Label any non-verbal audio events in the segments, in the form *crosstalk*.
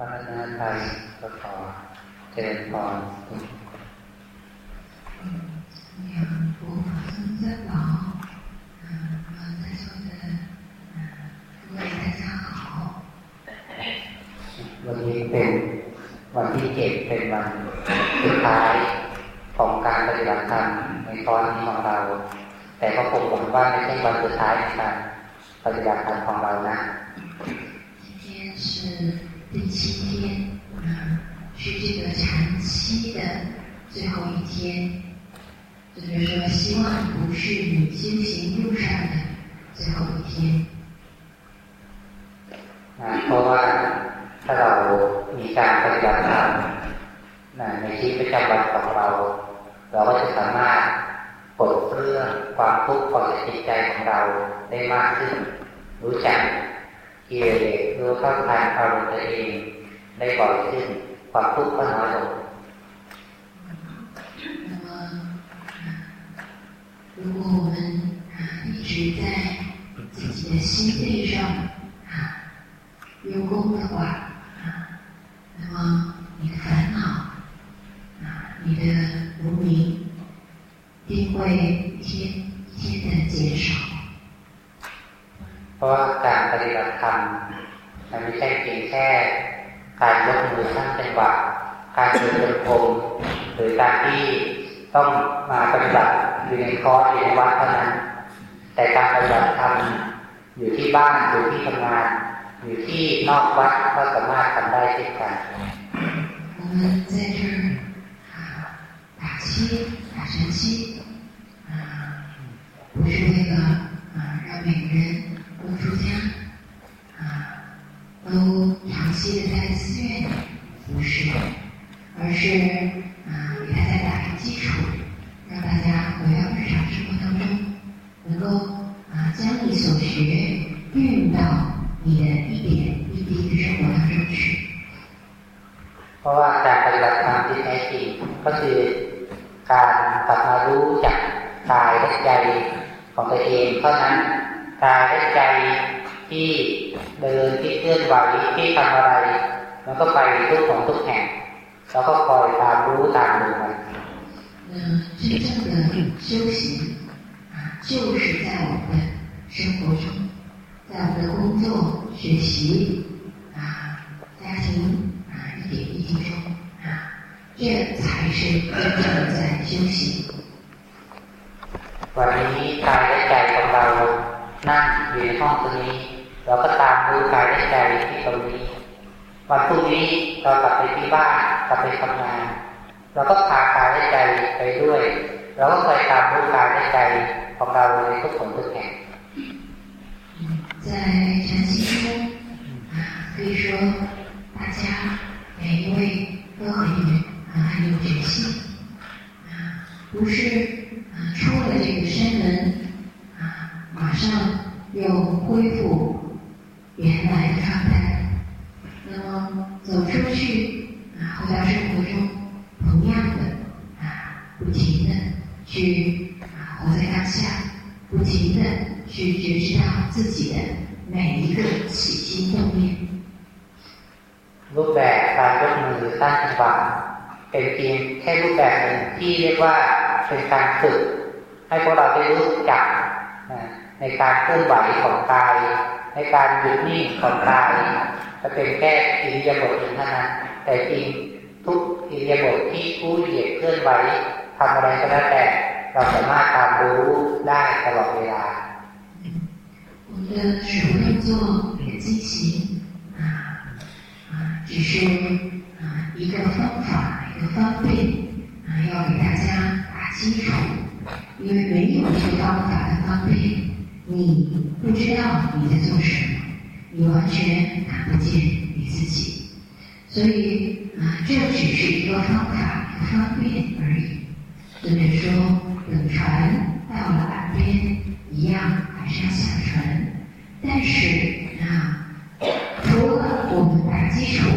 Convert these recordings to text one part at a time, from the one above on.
พระภาวนาไทยก็ขอเจริญพรวันนี้เป็นวันที่เจ็ดเป็นวันสุดท้ายของการปฏิบัติธรรมในตอนนี้ของเรา แต่ก็ผมผมว่าไม่ใช่วันสุดท้ายในการปฏิบัติธรรมของเรานะ 第七天。是这个长期的最后一天，就是说，希望不是你修行路上的最后一天。เพราะว่าถ้าเรามีการปฏิบัติธรรมในชีวิตประจำวันของเรา เราก็จะสามารถปลดเรื่องความทุกข์ของจิตใจของเราได้มากขึ้น รู้จักเกี่ยว รู้เข้าทางอารมณ์ตัวเองได้บ่อยขึ้นความทุกข์ก็น้อยลง如果我们一直在自己的心肺上啊用功的话啊，那么你的烦恼啊，你的无明，一定会一天一天的减少。เพราะว่าการปฏิบัติธรรม มันไม่ใช่เพียงแค่การยกมือสร้างจังหวะการเดินจงกรมหรือการที่ต้องมาปฏิบัติอยู่ในคอร์สอยู่ในวัดเท่านั้น แต่การปฏิบัติธรรมอยู่ที่บ้านอยู่ที่ทำงาน อยู่ที่นอกวัดก็สามารถทำได้เช่นกัน我们在这儿啊打七打禅七啊，不是为了啊让每个人 期的在寺院服侍，而是啊给大家打个基础，让大家回到日常生活当中，能够啊将你所学运到你的一点一滴的生活当中去。เพราะว่าการปฏิบัติธรรมที่แท้จริงก็คือการกลับมารู้จักกายและใจของตัวเองเท่านั้นกายและใจที่ เดินที่เคลื่อนไหวที่ทำอะไรมันก็ไปทุกของทุกแห่งแล้วก็คอยตามรู้ตามดูมัน嗯，真正的修行啊，就是在我们的生活中，在我们的工作、学习啊、家庭啊一点一滴中啊，这才是真正的在修行。วันนี้กายและใจของเรานั่งอยู่ในห้องตรงนี้ เราก็ตามรู้กายและใจที่ตรงนี้ วันพรุ่งนี้เรากลับไปที่บ้านกลับไปทำงาน เราก็พากายและใจไปด้วย เราก็คอยตามรู้กายและใจของเราในทุกผลทุกแห่ง在禅期中啊，可以说大家每一位都很有啊很有决心啊，不是啊出了这个山门啊，马上又恢复。 原来的状态，那么走出去啊，回到生活中，同样的啊，不停的去啊活在当下，不停的去觉知到自己的每一个起心动念。รูปแบบการยกมือสร้างจังหวะเป็นเพียงแค่รูปแบบหนึ่งที่เรียกว่าเป็นการฝึกให้พวกเราได้รู้จักในการเคลื่อนไหวของกาย ในการหยุดนิ่งของกายจะเป็นแค่อิริยาบถหนึ่งเท่านั้นแต่จริงทุกอิริยาบถที่ผู้เหยียดเคลื่อนไหวทำอะไรก็แล้วแต่เราสามารถตามรู้ได้ตลอดเวลา我们的手动作的进行啊啊，只是啊一个方法，一个方便啊，要给大家打基础，因为没有这个方法的方便。 你不知道你在做什么，你完全看不见你自己，所以啊，这只是一个方法，方便而已。尊者说，等船到了岸边，一样还是要下船，但是啊，除了我们打基础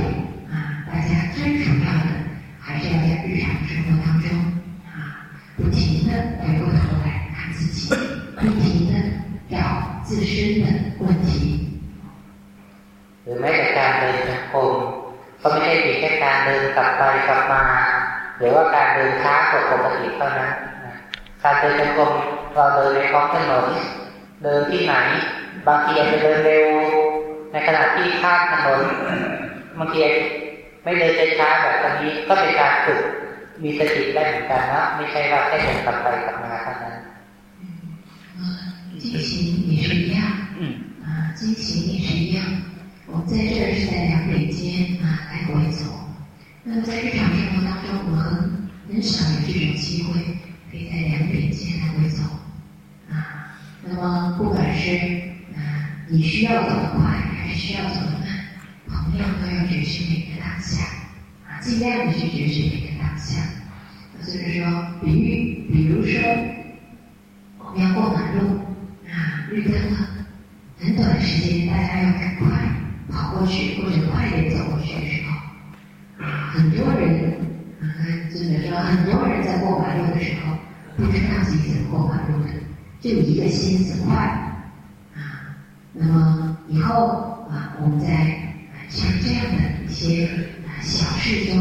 การเดินจงกรม ก็ไม่ใช่เพียงแค่การเดินกลับไปกลับมา หรือว่าการเดินช้ากว่าปกติเท่านั้นการเดินจงกรมเราเดินในท้องถนนเดินที่ไหน บางทีอาจจะเดินเร็ว ในขณะที่ข้ามถนนบางทีไม่เดินช้าแบบนี้ก็เป็นการฝึกมีสติได้เหมือนกันนะไม่ใช่ว่าแค่เดินกลับไปกลับมาเท่านั้น进行也是一样，嗯啊，进行也是一样。 我们在这儿是在两点间啊来回走。那么在日常生活当中，我们很很少有这种机会可以在两点间来回走啊。那么不管是啊你需要走得快还是需要走得慢，朋友都要觉知每个当下啊，尽量的去觉知每个当下。所以说，比喻，比如说我们要过马路啊，绿灯了，很短的时间，大家要赶快过去或者快点走过去的时候啊，很多人啊，就是说很多人在过马路的时候不知道自己怎么过马路的，就一个心思快啊。那么以后啊，我们在像这样的一些啊小事中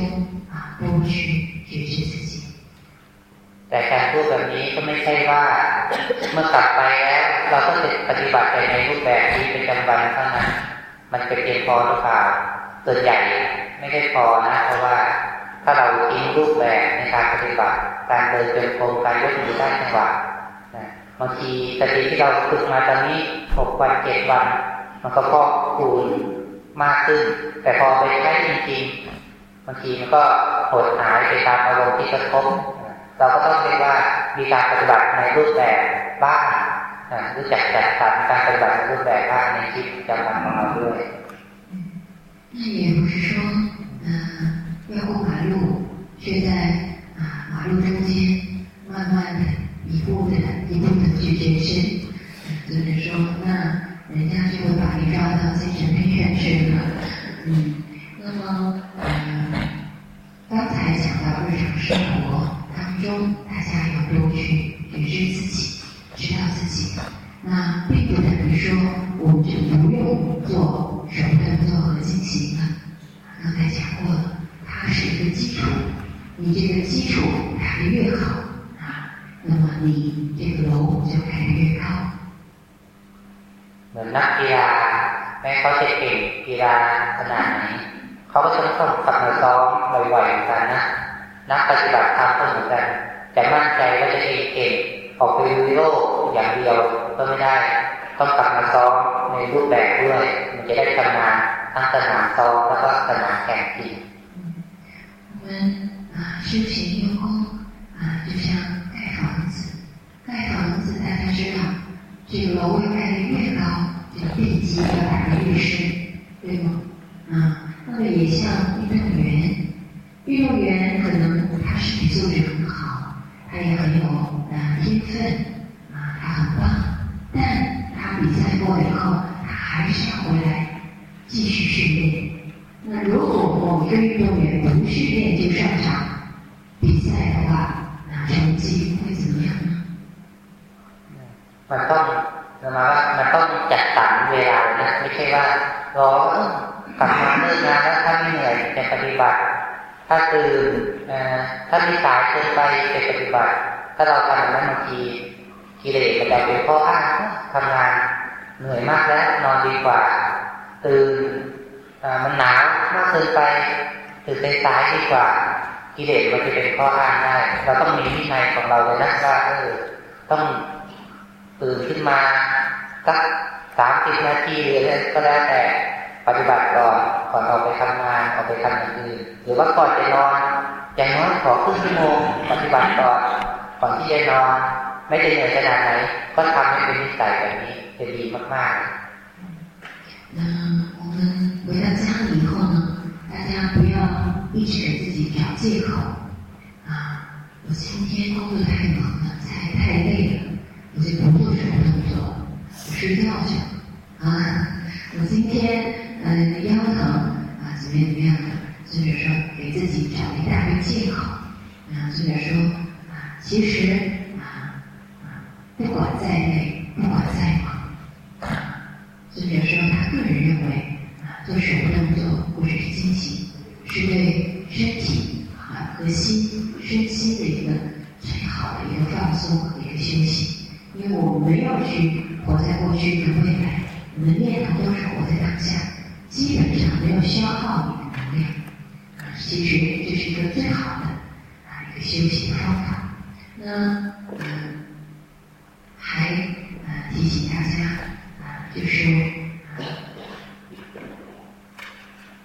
啊，多去觉知自己。แต่การพูดแบบนี้ก็ไม่ใช่ว่าเมื่อกลับไปแล้วเราก็จะปฏิบัติไปในรูปแบบที่เป็นจำวันเท่านั้น มันจะเพียงพอหรือเปล่าส่วนใหญ่ไม่ได้พอนะเพราะว่าถ้าเราทิ้งรูปแบบในการปฏิบัติ การเดินเป็นโครงการยกมือได้จังหวะบางทีสติที่เราฝึกมาตอนนี้หกวันเจ็ดวัน มันก็พอกคูณมากขึ้น แต่พอไปใช้จริงๆบางทีมันก็หดหายไปตามอารมณ์ที่กระทบเราก็ต้องเรียกว่ามีการปฏิบัติในรูปแบบบ้าง รู้จักจัดสรรการปฏิบัติในรูปแบบบ้างในชีวิตประจำวันของเราด้วย那也不是说，嗯，要过马路，却在啊马路中间慢慢的、一步的、一步的去觉知，就是说，那人家就会把你抓到精神病院去了。嗯，那么，嗯，刚才讲到日常生活。中，大家要多去觉知自己， 知道自己。那并不等于说我们就不用做手动作和进行了。刚才讲过了，它是一个基础。你这个基础盖得越好啊，那么你这个楼就盖得越高。เหมือนนักกีฬาแม้เขาจะเก่งกีฬาขนาดไหนเขาก็ต้องต้องกลับมาซ้อมบ่อยๆกันนะนักปฏิบัติธรรมก็เหมือนกันจะมั่นใจว่าจะเก่ง ออกไปลุยโลกอย่างเดียวก็ไม่ได้ต้องกลับมาซ้อมในรูปแบบด้วยมันจะได้ทำงานทั้งสนามซ้อมแล้วก็สนามแข่งจริง我们啊修行用功啊，就像盖房子，盖房子大家知道，这个楼要盖得越高，这个地基要打得越深，对吗？啊，那么也像运动员。运动员可能他身体素质很好，他也很有 呃天分啊，他很棒，但他比赛过了以后，他还是要回来继续训练。那如果某一个运动员不训练就上场比赛的话，那成绩会怎么样呢？มันต้องมามันต้องจัดสรรเวลานะไม่ใช่ว่ารอกลับมาเลิกงานแล้วถ้าไม่เหนื่อยจะปฏิบัติถ้าตื่นถ้ามีสายเกินไปไปปฏิบัติ ถ้าเราทำนั้นบางทีกิเลสมันจะเป็นข้ออ้างทำงานเหนื่อยมากแล้วนอนดีกว่า ตื่นมันหนาวมากเกินไปตื่นสายดีกว่า กิเลสมันจะเป็นข้ออ้างได้เราต้องมีวินัยของเราเลยนะว่าเออต้องตื่นขึ้นมาสักสามสิบนาทีหรืออะไรก็แล้วแต่ปฏิบัติก่อนก่อนออกไปทำงานออกไปทำอย่างอื่นหรือว่าก่อนจะนอนอย่างน้อยขอครึ่งชั่วโมงปฏิบัติก่อน ก่อนที่จะนอน ไม่จะเหนื่อยขนาดไหนก็ทำให้เป็นนิสัยแบบนี้จะดีมากๆ那我们回到家里以后呢，大家不要一直给自己找借口啊！我今天工作太忙了，太太累了，我就不做什么动作，我睡觉去啊！我今天。嗯，腰疼啊，怎么样怎么样的？或者说给自己找一大堆借口啊，或者说啊， 其实啊，不管再累，不管再忙啊，或者说他个人认为啊，做手部动作或者是进行是对身体啊和心身心的一个最好的一个放松和一个休息。因为我们没有去活在过去和未来，我们的念头都是活在当下，基本上没有消耗你的能量。其实这是一个最好的啊一个休息的方法。那嗯，还呃提醒大家啊，就是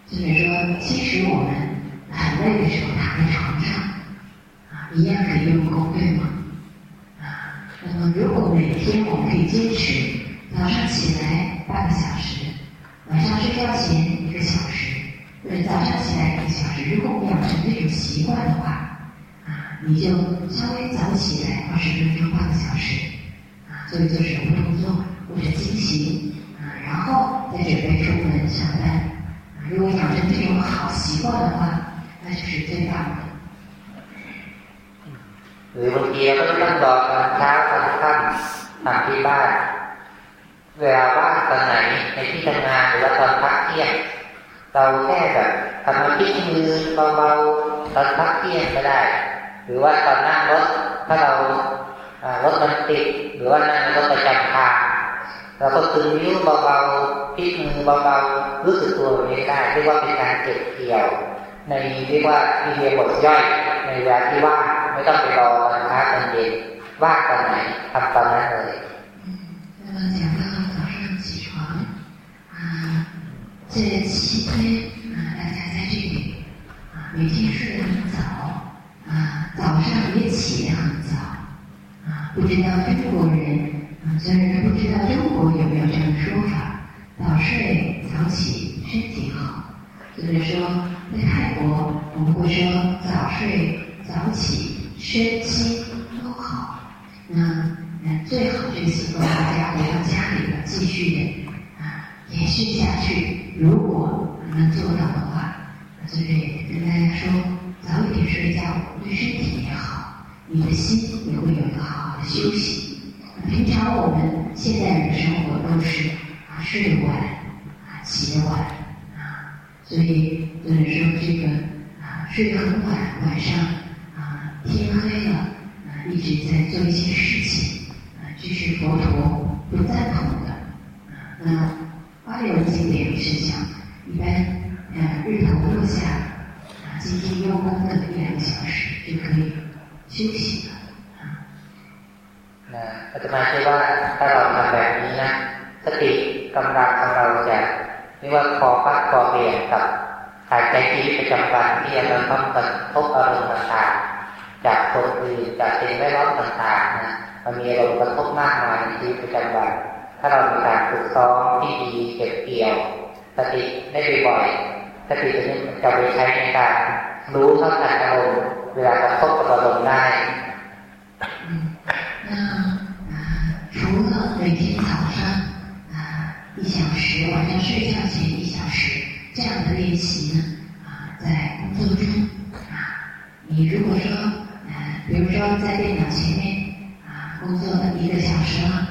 就是说，其实我们很累的时候躺在床上啊，一样可以用功，对吗？啊那么，如果每天我们可以坚持早上起来半个小时，晚上睡觉前一个小时，或者早上起来一个小时，如果我们养成这种习惯的话，你就稍微早起来二十分钟、半个小时，啊，做一做手部动作或者进行，啊，然后再准备出门上班。啊，如果养成这种好习惯的话，那就是最棒的。หรือบางทีเราก็ต้องรอตอนเช้าตอนค่ำทำที่บ้านเวลาว่างตอนไหนในที่ทำงานหรือว่าตอนพักเที่ยงเราแค่แบบทำมาพิกมือเบาๆตอนพักเที่ยงก็ได้ หรือว่าตอนนั่งรถถ้าเรารถมันติดหรือว่านั่งรถประจำทางเราก็ตึงนิ้วเบาๆพิกมือเบาๆรู้สึกตัวแบบนี้ได้เรียกว่าเป็นการเก็บเกี่ยว ในเรียกว่าทีเรียบทย่อยในเวลาที่ว่างไม่ต้องไปรอตอนเช้าตอนเย็นว่างตอนไหนทำตอนนั้นเลย那么讲到早上起床啊，这七天啊，大家在这里啊，每天睡得很早啊， 早上也起得很早啊，不知道中国人啊，虽然不知道中国有没有这种说法，早睡早起身体好，就是说在泰国我们会说早睡。早起，身心都好。那那最好这个习惯，大家回到家里边继续的啊延续下去。如果能做到的话，就是跟大家说，早一点睡觉对身体也好，你的心也会有一个好好的休息。平常我们现代人的生活都是啊睡得晚啊起得晚啊，所以有人说这个啊睡得很晚，晚上啊。天黑了，啊，一直在做一些事情，啊，这是佛陀不赞同的，啊，那阿里文经典是讲，一般，呃，日头落下，啊，静静用功的一两个小时就可以休息了，啊。那อาตมาเชื่อว่าถ้าเราทำแบบนี้นะสติกำลังของเราจะเรียกว่าคอพักคอเบี่ยงกับการใช้ชีวิตประจำวันที่เราต้องกระทบอารมณ์ต่างๆจากคนอื่นจากสิ่งแวดล้อมต่างๆนะมันมีอารมณ์กระทบมากมายในชีวิตประจำวันถ้าเรามีการฝึกซ้อมที่ดีเก็บเกี่ยวสติได้บ่อย ๆสติตัวนี้จะไปใช้ในการรู้เท่าทันอารมณ์เวลากระทบกับอารมณ์ได้那啊，除了每天早上啊一小时，晚上睡觉前一小时这样的练习呢，啊，在工作中你如果说，呃，比如说在电脑前面啊工作了一个小时了，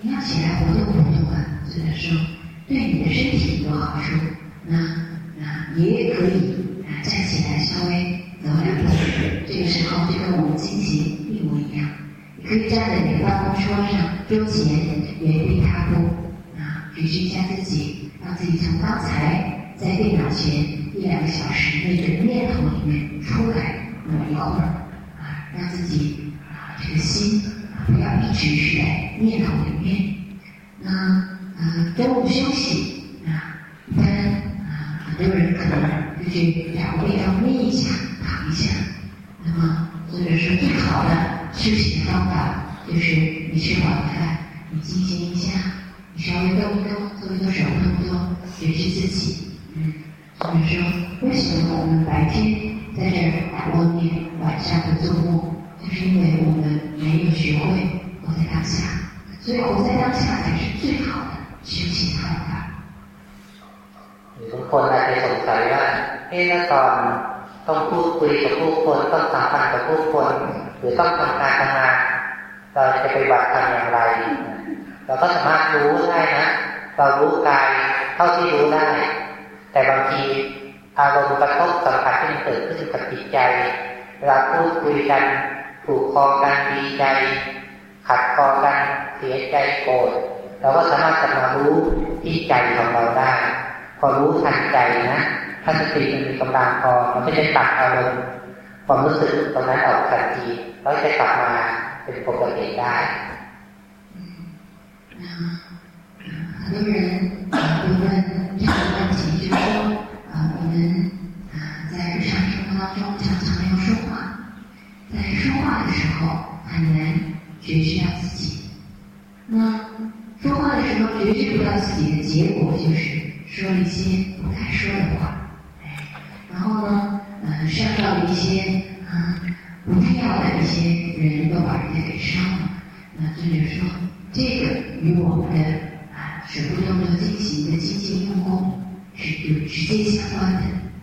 你要起来活动活动啊，这个时候对你的身体有好处。那啊 也可以啊站起来稍微走两步，这个时候就跟我们进行一模一样。你可以站在你的办公桌上桌前原地踏步啊，只是一下自己，让自己从刚才在电脑前一两个小时那个念头里面出来。那么一会儿啊，让自己啊这个心啊不要一直是在念头里面。那啊中午休息去找个地方眯一下、躺一下。那么或者说最好的休息的方法就是你吃完饭，你进行一下，你稍微动一动，做一做手动作，觉知自己。嗯，或者说为什么我们白天？在这儿默念晚上的做梦，就是因为我们没有学会活在当下，所以活在当下才是最好的休息方法。 บางคนอาจจะสงสัยว่าเอ๊ะตอนต้องพูดคุยกับผู้คนต้องสัมพันธ์กับผู้คน หรือต้องทำงานทำงานเราจะไปบัตรทำอย่างไร เราก็สามารถรู้ได้นะเรารู้กายเท่าที่รู้ได้ แต่บางทีอารมณ์กระทบสัมผัสที่เกิดขึ้นกับจิตใจเวลาพูดคุยกันถูกคอกันดีใจ ขัดคอกันเสียใจโกรธเราก็สามารถจะมารู้ที่ใจของเราได้ พอรู้ทันใจนะถ้าสติมันมีกำลังพอมันก็จะตัดอารมณ์ความรู้สึกตรงนั้นออกทันทีแล้วจะกลับมาเป็นปกติได้很多人会问这样的问题，就是说，呃，我们啊在日常生活当中常常要说话，在说话的时候很难觉知到自己。那说话的时候觉知不到自己的结果，就是 说了一些不该说的话，然后呢，呃，伤到了一些啊不必要的一些人都把人家给伤了。那作者说，这个与我们的啊。水部动作进行的精进用功是有直接相关的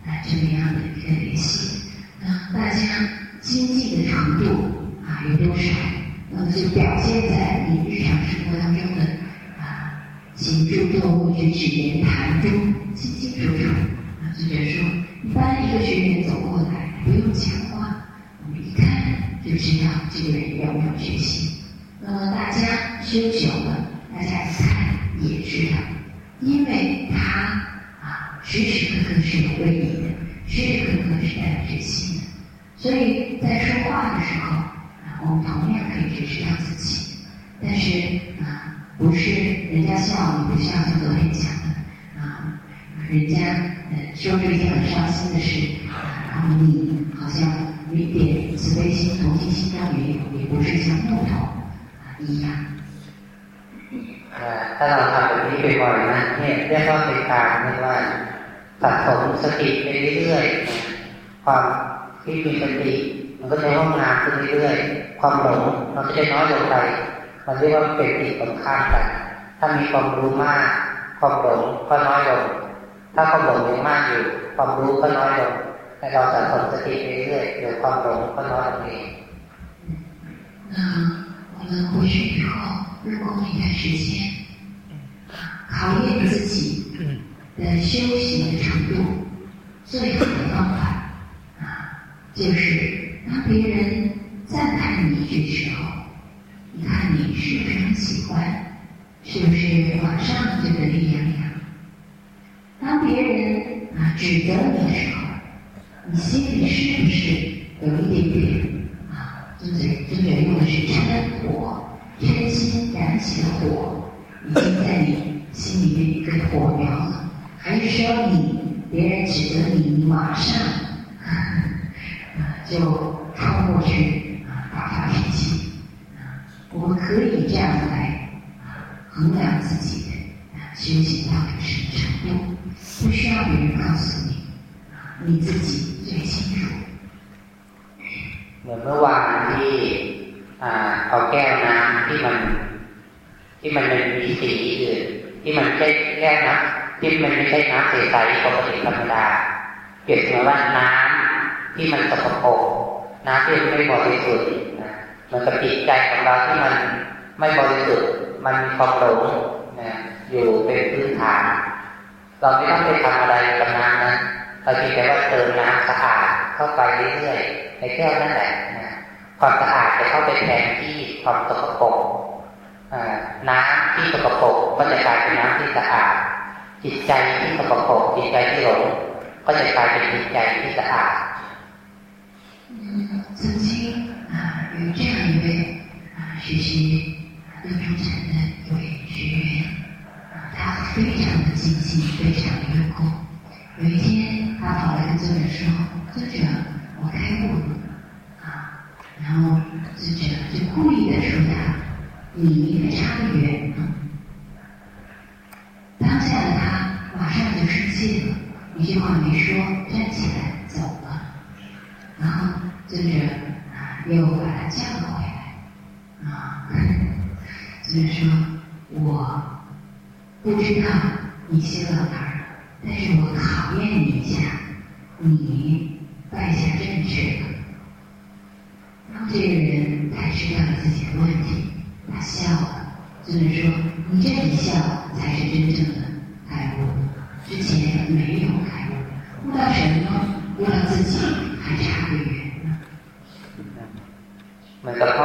啊，这么样的一个联系。那大家精进的程度啊有多少？那么就表现在你日常生活当中的啊行住坐卧举止言谈中清清楚楚。啊，作者说，一般一个学员走过来不用讲话，我们一看就知道这个人有没有学习。那么大家修久了，大家一看。也知道，因为他啊时时刻刻是有威仪的，时时刻刻是带有决心的，所以在说话的时候啊，我们同样可以觉知到自己。但是啊，不是人家笑你不笑，就昨天讲的啊，人家呃说着一件很伤心的事啊，然后你好像一点慈悲心、同情心都没有，也不是像木头啊一样。ถ้าเราทำแบบนี้บ่อยๆนะเนี่ยเรียกว่าเป็นการเรียกว่าสะสมสติไปเรื่อยๆความที่มีสติมันก็จะว่างานขึ้นเรื่อยๆความหลงมันก็จะน้อยลงไป มันเรียกว่าเป็นติดตรงข้ามกัน ถ้ามีความรู้มาก ความหลงก็น้อยลง ถ้าความหลงยังมากอยู่ ความรู้ก็น้อยลงแต่เราสะสมสติไปเรื่อยๆเดี๋ยวความหลงก็น้อยลงเอง那我们回去以后日光一段时间，考验自己的修行的程度，最好的方法啊，就是当别人赞叹你一句的时候，你看你是 不是？不是马上就得意洋洋？当别人啊指责你的时候，你心里是不是有一点点啊？尊者尊者用的是嗔火。真心燃起的火，已经在你心里面一个火苗了。还是说你别人指责你，你马上啊就冲过去啊发发脾气？我们可以这样来衡量自己的啊修行到底什么程度，不需要别人告诉你啊，你自己最清楚。เหมือนเมื่อวานที่เอาแก้วน้ำที่มัน ที่มันมีสีอื่นที่มันใช่แก้วน้ำที่มันไม่ใช่น้ำใสๆปกติธรรมดาเปรียบเสมือนว่าน้ำที่มันสกปรกน้ำที่ไม่บริสุทธิ์นะมันกับจิตใจของเราที่มัน ไม่บริสุทธิ์มันมีความหลงนะอยู่เป็นพื้นฐาน เราไม่ต้องไปทำอะไรกับน้ำนะเราเพียงแต่ว่าเติมน้ำสะอาดเข้าไปเรื่อยๆในแก้วนั่นแหละความสะอาดจะเข้าไปแทนที่ความสกปรกน้ำที่สกปรกก็จะกลายเป็นน้ำที่สะอาด จิตใจที่สกปรกจิตใจที่หลงก็จะกลายเป็นจิตใจที่สะอาด曾经啊，有这样一位啊学习 六中禅的一位学员，他非常的精进，非常的用功。有一天，他跑来跟作者说：“作者，我开悟了。”然后尊者就故意的说他，你还差得远呢。当下的他马上就生气了，一句话没说，站起来走了。然后尊者啊又把他叫了回来，所以说，我不知道你修到哪儿，但是我考验你一下，你败下阵去了。这个人才知道自己的问题，他笑了。尊者说：“你这一笑才是真正的开悟，之前没有开悟，悟到什么？悟到自己还差得远。”เหมือนกับห้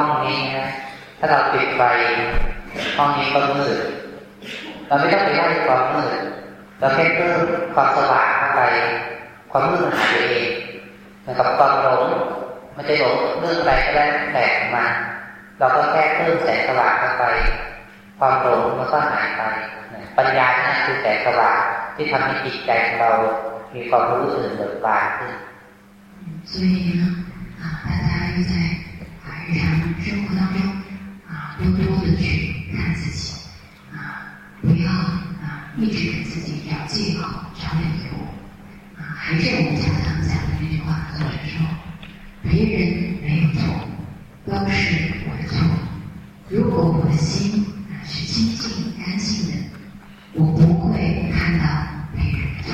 ห้องนี้ก็มืดเราไม่ต้องไปไล่ความมืดเราแค่เพิ่มความสว่างเข้าไป ความมืดมันหายไปเองเหมือนกับความหลงมันจะหลงเรื่องอะไรก็ได้แต่มา เราก็แค่เพิ่มแสงสว่างเข้าไป ความหลงมันก็หายไปปัญญานี่คือแสงสว่างที่ทำให้จิตใจของเรา มีความรู้สึกเบิกบานขึ้น所以呢，啊，大家要在啊日常生活当中啊，多多的去 看自己啊，不要啊一直给自己找借口、找理由啊。还是我们常常讲的那句话，就是说，别人没有错，都是我的错。如果我的心啊是清净干净的。我不会看到别人错。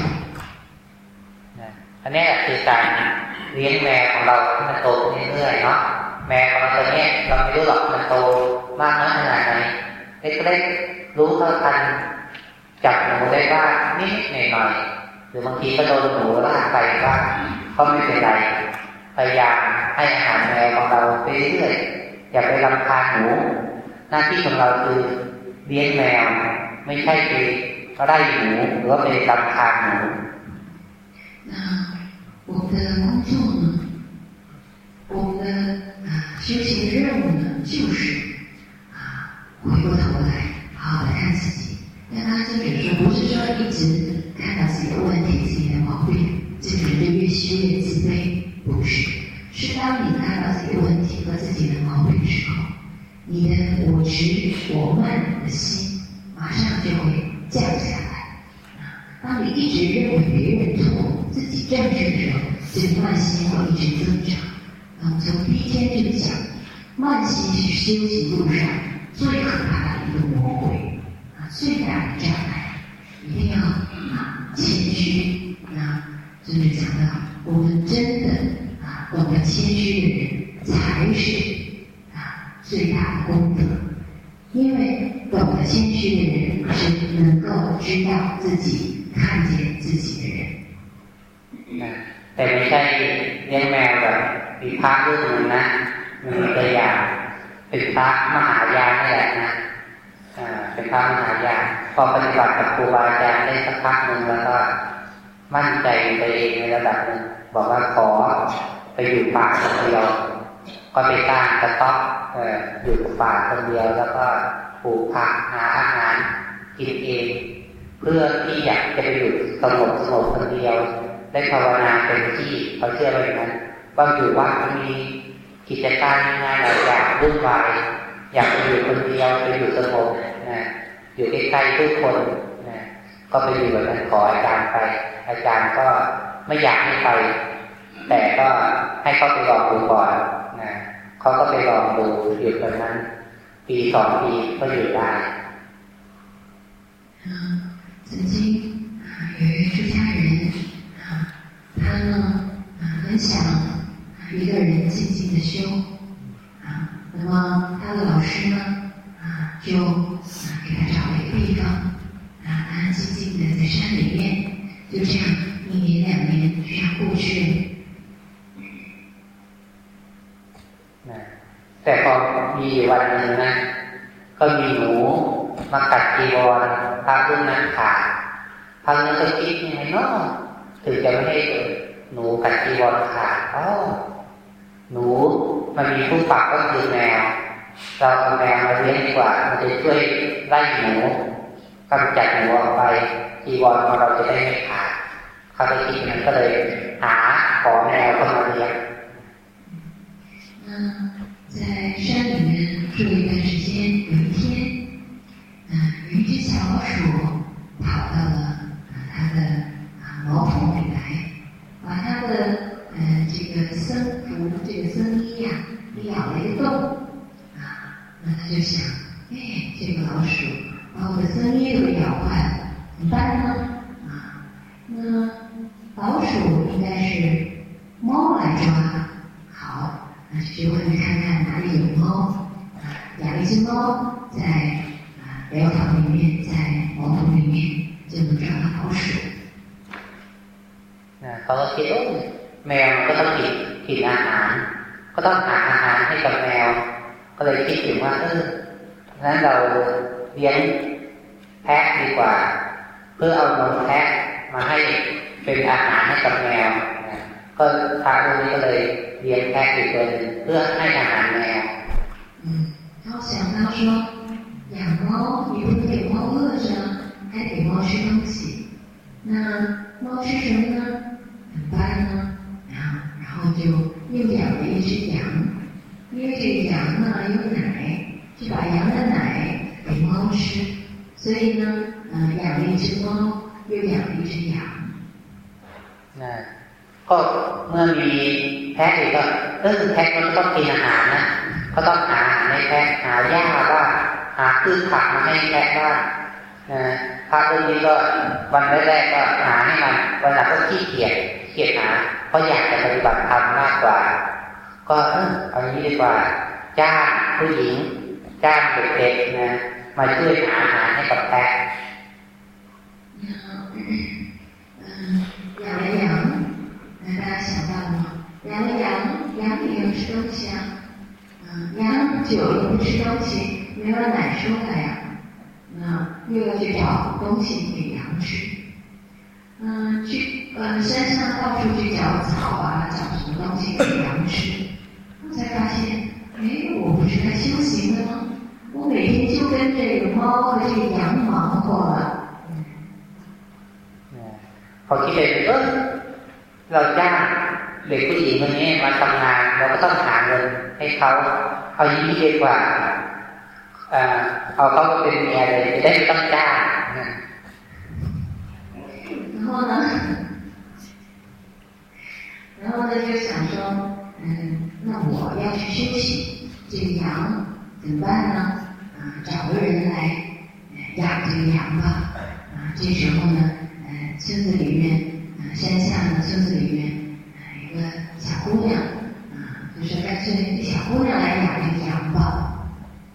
อันนี้คือการเลี้ยงแมวของเราที่มันโตขึ้นเรื่อยๆเนาะ แมวของเราตัวนี้เราไม่รู้หรอกมันโตมากน้อยขนาดไหนเล็กๆรู้เท่าทันจับหนูได้บ้างนิดหน่อยหรือบางทีก็โดนหนูลากไปบ้างก็ไม่เป็นไรพยายามให้อาหารแมวของเราไปเรื่อยอย่าไปรำคาญหนู หน้าที่ของเราคือเลี้ยงแมวไม่ใช่ไปไล่หนูหรือว่าไปรำคาญหนู那我们的工作 修行的任务呢，就是啊回过头来好好的看自己。但他经者说，不是说一直看到自己的问题、自己的毛病，这个人就越修越自卑，不是。是当你看到自己的问题和自己的毛病的时候，你的我执我慢的心。马上就会降下来。当你一直认为别人错，自己正确的时候，这个慢心会一直增长。啊从第一天就讲慢行是修行路上最可怕的一个魔鬼啊最大的障碍一定要啊谦虚啊就是讲到我们真的啊懂得谦虚的人才是啊最大的功德因为懂得谦虚的人是能够知道自己看见自己的人嗯再给你翻译明 มวแบบมีพระรูปหนึ่งนะมีตัวอย่างเป็นพระมหายานนี่แหละนะเป็นพระมหายาพอปฏิบัติกับครูบาอาจารย์ได้สักพักหนึ่งแล้วก็มั่นใจตัวเองในระดับหนึ่งบอกว่าขอไปอยู่ป่าคนเดียวก็ไปสร้างกระต๊อบอยู่ป่าคนเดียวแล้วก็ปลูกผักหาอาหารกินเอง เพื่อที่อยากจะไปอยู่สงบสงบคนเดียว ได้ภาวนาเป็นที่เขาเชื่อว่าอย่างนั้น ว่าอยู่ว่ามีกิจการงานเราอยากรุ่นวายอยากไปอยู่คนเดียวไปอยู่สงบนะอยู่ใกล้ๆทุกคนนะก็ไปอยู่แบบนั้นขออาจารย์ไป อาจารย์ก็ไม่อยากให้ไป แต่ก็ให้เขาไปลองดูก่อนนะเขาก็ไปลองดูอยู่ตรงนั้นปีสองปีก็อยู่ได้曾经有一个出家人啊，他呢啊很想 一个人静静的修啊，那么他的老师呢啊就啊给他找了一个地方啊，安安静静的在山里面，就这样一年两年就这样过去了。แต่พอมีวันหนึ่งนะ ก็มีหนูมากัดจีวรพระรุ่นนั้นขาดพระนั้นก็คิดยังไงเนาะถึงจะไม่ให้หนูกัดจีวรขาดอ๋อ หนูมันมีผู้ปักก็คือแมว เราเอาแมวมาเลี้ยงดีกว่า มันจะช่วยไล่หนูกำจัดหนูออกไปจีวรของเราจะได้ไม่ขาดเขาไปคิดนั้นก็เลยหาขอแมวเข้ามาเลี้ยง在山里面住一段时间，有一天，啊，有一只小老鼠跑到了啊它的啊茅棚里来，把它的呃这 僧这个僧衣呀，咬了一个洞啊，那他就想，哎，这个老鼠把我的僧衣都咬坏了，怎么办呢？啊，那老鼠应该是猫来抓，好，那就去外面看看哪里有猫啊，养一只猫在啊，楼房里面，在毛桶里面就能抓到老鼠，嗯，好了，别动。 แมวก็ต้องกินกินอาหาร ก็ต้องหาอาหารให้กับแมว ก ก็เลยคิดถึงว่าเออนั้นเราเลี้ยงแพะดีกว่า เพื่อเอานมแพะมาให้เป็นอาหารให้กับแมวก็พระรูปนี้ก็เลยเลี้ยงแพะอีกตัวหนึ่งเพื่อให้อาหารแมว嗯，然后想到说，养猫你不能给猫饿着，还给猫吃东西，那猫吃什么呢？ 因为这个羊呢有奶，就把羊的奶给猫吃，所以呢，呃，养了一只猫，又养了一只羊。那，ก็เมื่อมีแพะอีกก็เออแพะก็ต้องกินอาหารนะก็ต้องหาอาหารให้แพะหาหญ้าบ้างหาพืชผักมาให้แพะบ้างนะพระรูปนี้ก็วันแรกๆก็หาให้มันวันหลังก็ขี้เกียจเกียจหาเพราะอยากจะปฏิบัติธรรมมากกว่า ก็เออเอางี้ดีกว่าจ้างผู้หญิงจ้างเด็กๆนะมาช่วยหาอาหารให้กับแพะ养了羊，那大家想到了吗？养了羊，羊也要吃东西啊。嗯，羊久了不吃东西，没有奶出来呀，那又要去找东西给羊吃。嗯，去呃山上到处去找草啊，找什么东西给羊吃。 我才发现，哎，我不是来修行的吗？我每天就跟这个猫和这个羊忙活了。พอคิดเลยเออเราจ้างเด็กผู้หญิงคนนี้มาทำงานเราก็ต้องหาเงินให้เขาเอายิ่งดีกว่าเอาเขาเป็นเมียเลยจะได้ไม่ต้องจ้าง然后呢，*laughs* 然后呢就想说， 嗯，那我要去休息，这个羊怎么办呢？啊，找个人来养这个羊吧。啊，这时候呢，呃，村子里面，啊，山下的村子里面，啊，有个小姑娘，啊，就说干脆小姑娘来养这个羊吧。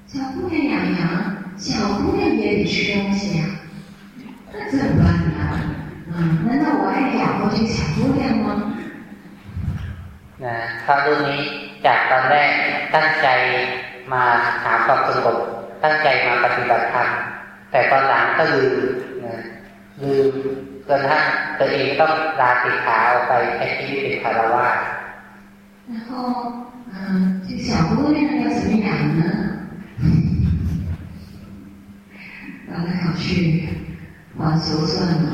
小姑娘养羊，小姑娘也得吃东西呀，那怎么办呢？嗯，难道我还养过这个小姑娘吗？ นะพระรูปนี้จากตอนแรกตั้งใจมาหาความสงบตั้งใจมาปฏิบัติธรรมแต่ตอนหลังก็ลืมนะลืมจนทั้งตัวเองต้องลาสิกขาออกไปใช้ชีวิตเป็นคารวะ然后，嗯，这小姑娘要怎么养呢？搞来搞去，玩熟算了。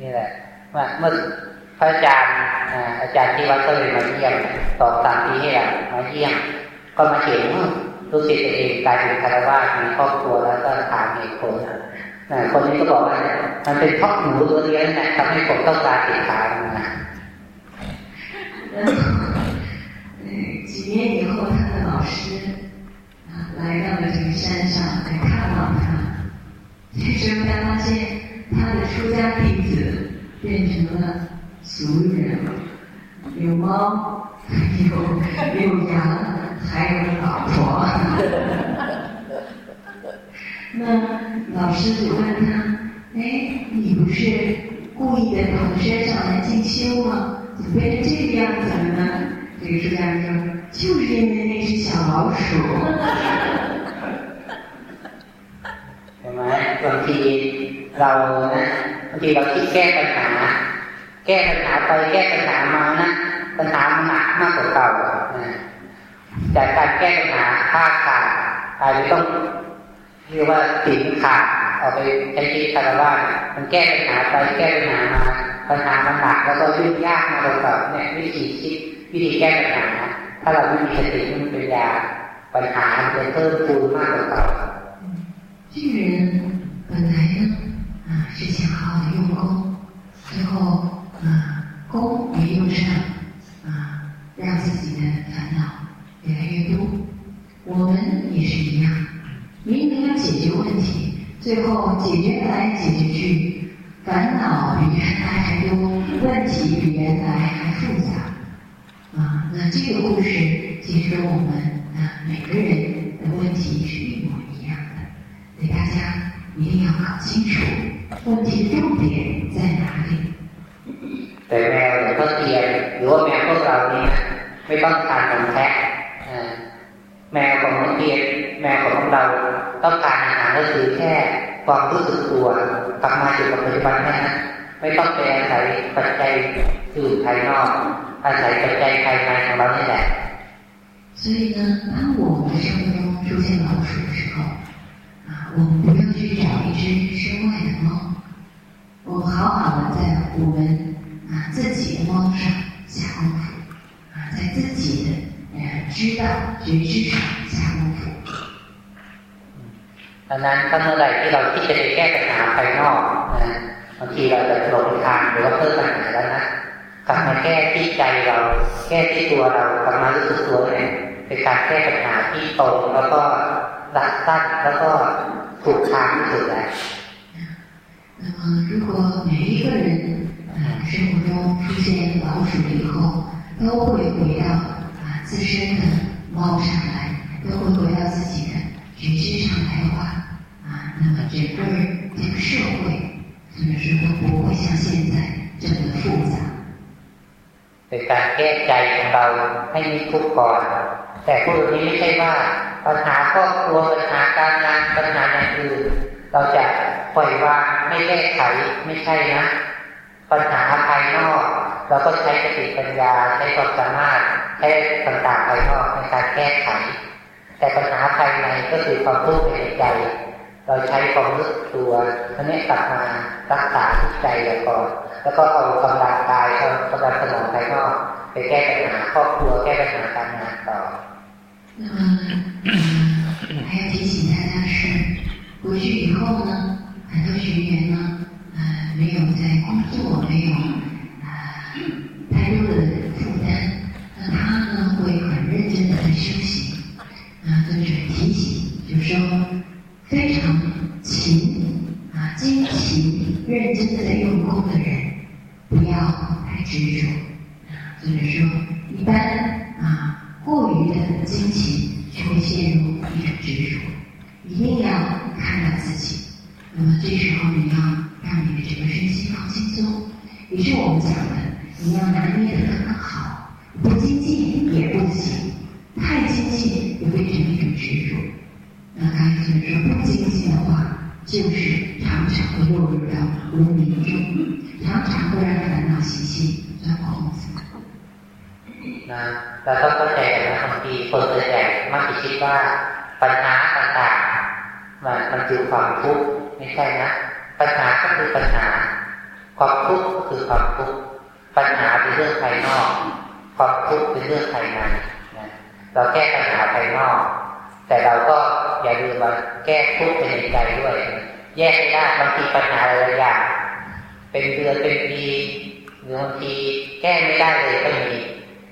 นี่แหละว่า เมื่อพระอาจารย์อาจารย์ที่วัดก็เลยมาเยี่ยมสองสามปีที่แล้วมาเยี่ยมก็มาเห็นรู้สึกตัวเองกลายเป็นคารวะมีครอบครัวแล้วก็ถามเหตุผลนะคนนี้ก็บอกว่ามันเป็นเพราะหนูตัวเดียวนี่ทำให้ผมต้องการติดขามา几年以后，他的老师啊来到了这个山上来看望他。这时候他发现他的出家弟子 变成了俗人，有猫，有有羊，还有老婆。*laughs* 那老师就问他：“哎，你不是故意的跑到山上来进修吗？怎么变成这个样子了呢？”这个出家人说：“就是因为那只小老鼠。”*laughs* *laughs* ไหมบางทีเรานะบ างทีเราคิดแก้ปัญหา แก้ปัญหาไปแก้ปัญหามานะปัญหามันหนักมากกว่าเก่าจากการแก้ปัญหาภาคขาดอาจจะต้องเรียกว่าสินขาดเอาไปใช้ที่คารวะมันแก้ปัญหาไปแก้ปัญหามาปัญหามันหนักแล้วก็ยุ่งยากมากกว่าเก่าเนี่ยวิธีคิดวิธีแก้ปัญหา ถ้าเราไม่มีสติมันเป็นยาปัญหาจะเพิ่มพูนมากกว่าเก่าที่หนึ่งปัญหา 是想好好的用功，最后啊功没用上，啊让自己的烦恼越来越多。我们也是一样，明明要解决问题，最后解决来解决去，烦恼比原来还多，问题比原来还复杂。啊，那这个故事其实我们啊每个人的问题是一模一样的。所以大家一定要搞清楚问题重点在哪里。แต่แมวหรือพ่อเทียนหรือว่าแมวพวกเราเนี่ย ไม่ต้องการนมแพะแมวของน้องเกียรแมวของเราต้องการอาหารก็คือแค่ความรู้สึกตัวกลับมาอยู่กับปัจจุบันแค่นั้นไม่ต้องไปอาศัยปัจจัยอื่นภายนอกอาศัยปัจจัยภายในของเรานี่แหละ所以呢，当我们的生活中出现老鼠的时候，啊，我们不要去找一只身外的猫， 我们好好的在我们啊自己的猫上下功夫，啊，在自己的呃知道觉知上下功夫。ดังนั้นถ้าเมื่อไรที่เราคิดจะไปแก้ปัญหาภายนอกนะบางทีเราจะหลงทางหรือว่าเพิ่มปัญหาแล้วนะกลับมาแก้ที่ใจเรา แก้ที่ตัวเรากลับมารู้สึกตัวเนี่ยเป็นการแก้ปัญหาที่ตรงแล้วก็รัดสั้นแล้วก็ถูกทางที่สุดแล้ว 那么，如果每一个人啊生活中出现老鼠以后，都会回到啊自身的猫上来，都会回到自己的觉知上来的话，啊，那么整个这个社会所以说都不会像现在这么复杂。เป็นการแก้ใจของเราให้มีทุกข์ก่อน แต่พูดนี้ไม่ใช่ว่าปัญหาครอบครัวปัญหาการงานปัญหาอย่างอื่นเราจะ ปล่อยวางไม่แก้ไขไม่ใช่นะ ปัญหาภายนอก เราก็ใช้สติปัญญาใช้ความสามารถใช้ต่างๆภายนอกในการแก้ไข แต่ปัญหาภายในก็คือความทุกข์ในใจเราใช้ความรู้ตัวอันนี้กลับมารักษาที่ใจเราก่อนแล้วก็เอากำลังกายเอากำลังสมองภายนอกไปแก้ปัญหาครอบครัวแก้ปัญหาการงานต่อ那么，还要提醒大家是，回去以后呢， 很多学员呢，呃，没有在工作，没有呃太多的负担，那他呢会很认真的在休息，啊，就是提醒，就说。非常勤啊，精勤认真的在用功的人，不要太执着啊。所以说，一般啊，过于的精勤就会陷入一种执着。一定要看到自己。那么这时候你要让你的整个身心放轻松，也是我们讲的，你要拿捏的刚刚好，不精进也不行，太精进又变成一种执着。那刚才说不精进的话，就是常常会落入到无明中，常常会让烦恼习气钻空子。นะเราต้องเข้าใจกันนะบางทีคนส่วนใหญ่มักจะคิดว่าปัญหาต่างๆมันมันคือความทุกข์ ไม่ใช่นะปัญหาก็คือปัญหา ความทุกข์ก็คือความทุกข์ปัญหาเป็นเรื่องภายนอก ความทุกข์เป็นเรื่องภายในนะเราแก้ปัญหาภายนอกแต่เราก็อย่าลืมว่าแก้ทุกข์ในใจด้วย แยกไม่ได้บางทีปัญหาหลายอย่างเป็นเดือนเป็นปีหรือบางทีแก้ไม่ได้เลยก็มี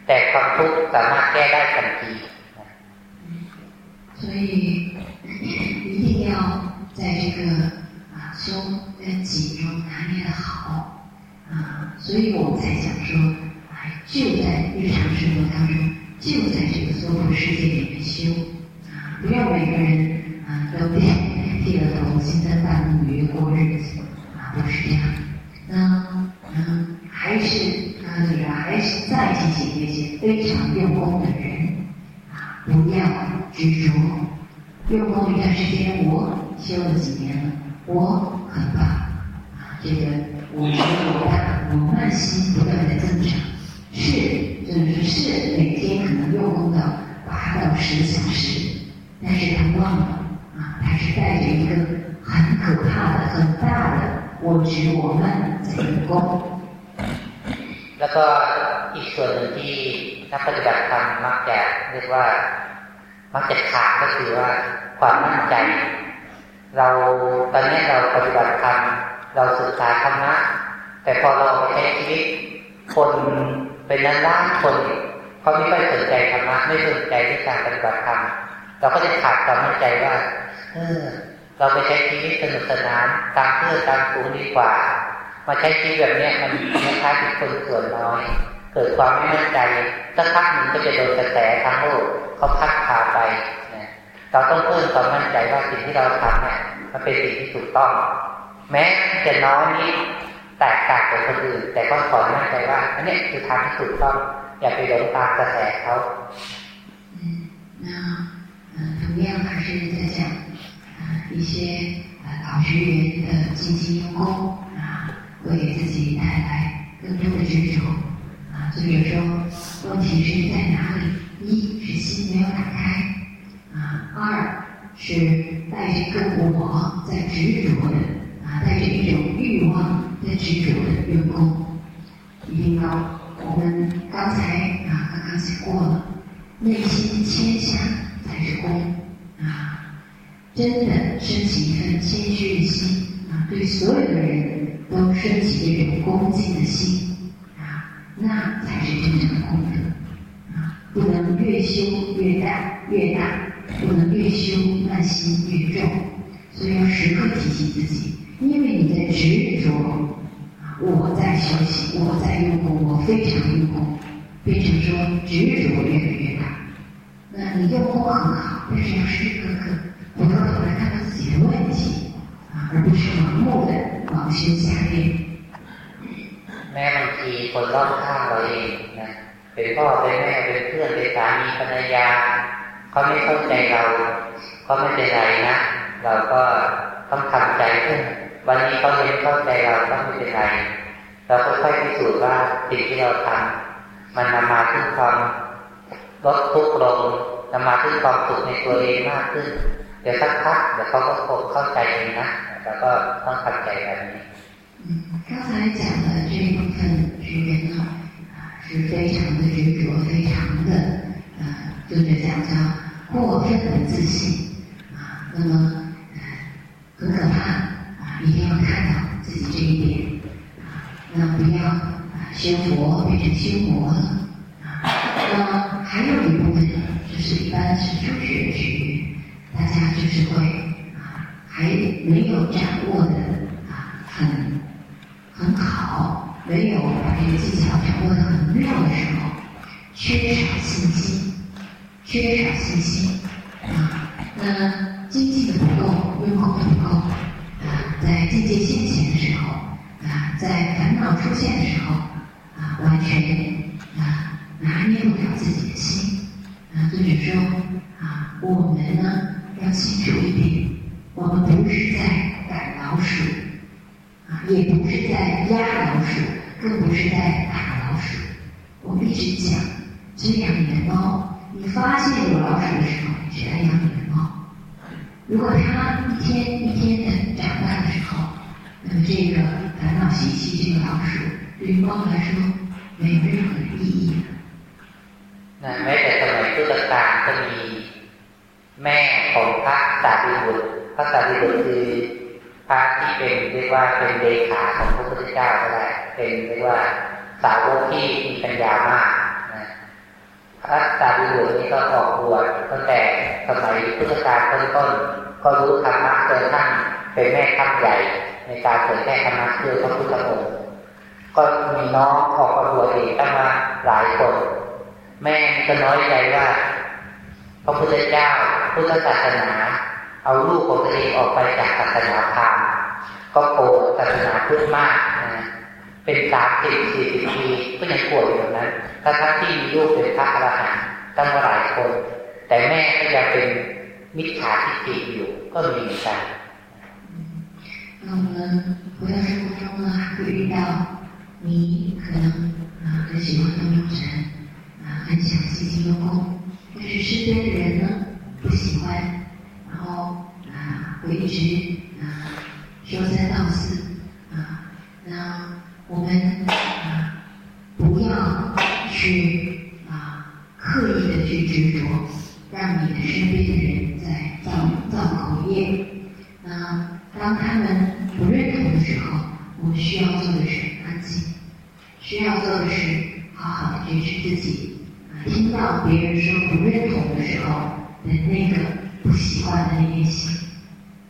แต่ความทุกข์สามารถแก้ได้ทันที所以一定要在这个 啊胸跟颈中拿捏的好啊，所以我们才讲说，哎，就在日常生活当中，就在这个娑婆世界里面修。不要每个人啊都剃剃了头，青山半路约过日子啊，不是这样。那嗯，还是啊，就是还是再提醒那些非常用功的人啊，不要执着。用功一段时间，我修了几年了，我很棒啊，这个我觉我大，我慢心不断的增长，是，就是是每天可能用功到八到十小时。但是他忘了啊，他是带着一个很可怕的、很大的我执我慢在用功。แล้วก็อีกส่วนหนึ่งที่นักปฏิบัติธรรมมักจะเรียกว่ามักจะขาดก็คือว่าความมั่นใจ เราตอนนี้เราปฏิบัติธรรมเราศึกษาธรรมะแต่พอเราไปใช้ชีวิตคนเป็นล้านล้านคนเขาไม่ค่อยสนใจธรรมะไม่สนใจในการปฏิบัติธรรมเราก็จะขาดความมั่นใจว่าเออเราไปใช้ชีวิตสนุกสนานตามเพื่อตามฝูงดีกว่า มาใช้ชีวิตแบบนี้มันคล้ายๆเป็นคนส่วนน้อย เกิดความไม่มั่นใจสักพักหนึ่งก็จะโดนกระแสทางโลกเขาพัดพาไป เราต้องเพิ่มความมั่นใจว่าสิ่งที่เราทำเนี่ยมันเป็นสิ่งที่ถูกต้อง แม้จะน้อยนิดแตกต่างจากคนอื่น แต่ก็ขอมั่นใจว่า อันนี้คือทางที่ถูกต้อง อ อย่าไปหลงตามกระแสเขา嗯，那呃，同样还是在讲啊一些呃老学员的精进用功啊，会给自己带来更多的执着啊，所以有时候问题是在哪里？一是心没有打开 啊，二是带着一个我在执着的啊，带着一种欲望在执着的用功。一定要，我们刚才啊刚刚讲过了，内心谦下才是功啊，真的升起一份谦虚的心啊，对所有的人都升起这种恭敬的心啊，那才是真正的功德。啊，不能越修越大越大，不能越修慢心越重，所以要时刻提醒自己，因为你在执着。我在休息，我在用功，我非常用功，变成说执着越来越大。那你用功很好，但是要时时刻刻回过头来看到自己的问题啊，而不是盲目的往修下练。แม้บางทีคนรอบข้างเราเองนะเป็นพ่อเป็นแม่เป็นเพื่อนเป็นสามีภรรยา เขาไม่เข้าใจเราก็ไม่เป็นไรนะเราก็ต้องทำใจเพื่อวันนี้เขาเรียนเข้าใจเราต้องไม่เป็นไรเราค่อยๆพิสูจน์ว่าสิ่งที่เราทำมันนำมาถึงความลดทุกข์ลงนำมาถึงความสุขในตัวเองมากขึ้นเดี๋ยวสักพักเดี๋ยวเขาก็คงเข้าใจเองนะแล้วก็ต้องทำใจแบบนี้刚才讲的这一部分学员呢，啊，是非常的执着，非常的呃，就是讲叫 过分的自信啊，那么很可怕啊。一定要看到自己这一点啊，那不要啊修佛变成修魔了啊。那还有一部分呢就是一般是初学学，大家就是会啊还没有掌握的啊很很好，没有把这个技巧掌握的很妙的时候，缺少信心，缺少信心啊，那经济的不够，用功的不够啊。在境界现前的时候，啊，在烦恼出现的时候，啊，完全啊拿捏不了自己的心，啊，尊者说，啊，我们呢要清楚一点，我们不是在赶老鼠，啊，也不是在压老鼠，更不是在打老鼠。我们一直讲，只养你的猫，你发现有老鼠的时候，你只来养你的猫。如果它一天一天的长大的时候，那么这个烦恼习气，这个老鼠，对于猫来说没有任何的意义。那แม้แต่สมัยพุทธกาลก็มีแม่ของพระสารีบุตรพระสารีบุตรคือพระที่เป็นเรียกว่าเป็นเลขาของพระพุทธเจ้าก็ได้เป็นเรียกว่าสาวกที่มีปัญญามากนะ พระสารีบุตรนี่ก็ออกบวชตั้งแต่สมัยพุทธกาลต้นๆก็รู้ธรรมะจนทั้งเป็นแม่ทัพใหญ่ ในการเผยแพร่ธรรมะคือพระพุทธองค์ก็มีน้องออกบวชเองตั้งมาหลายคน แม่ก็น้อยใจว่าพระพุทธเจ้าพุทธศาสนา เอาลูกของตัวเองออกไปจากศาสนาพราหมณ์ก็โกรธศาสนาพุทธมากนะ เป็นสามสิบสี่สิบปีก็ยังโกรธอยู่นั้นทั้งที่มีลูกเป็นพระอรหันต์ตั้งมาหลายคน แต่แม่ก็ยังเป็นมิจฉาทิฏฐิอยู่ก็มีเหมือนกัน那我们活在生活中呢，还会遇到你可能啊很喜欢动用神啊，很想细心用功，但是身边的人呢不喜欢，然后啊会一直啊说三道四 身边的人在造造口业，那。当他们不认同的时候，我们需要做的是安静，需要做的是好好的觉知自己。啊，听到别人说不认同的时候的那个不习惯的那念心，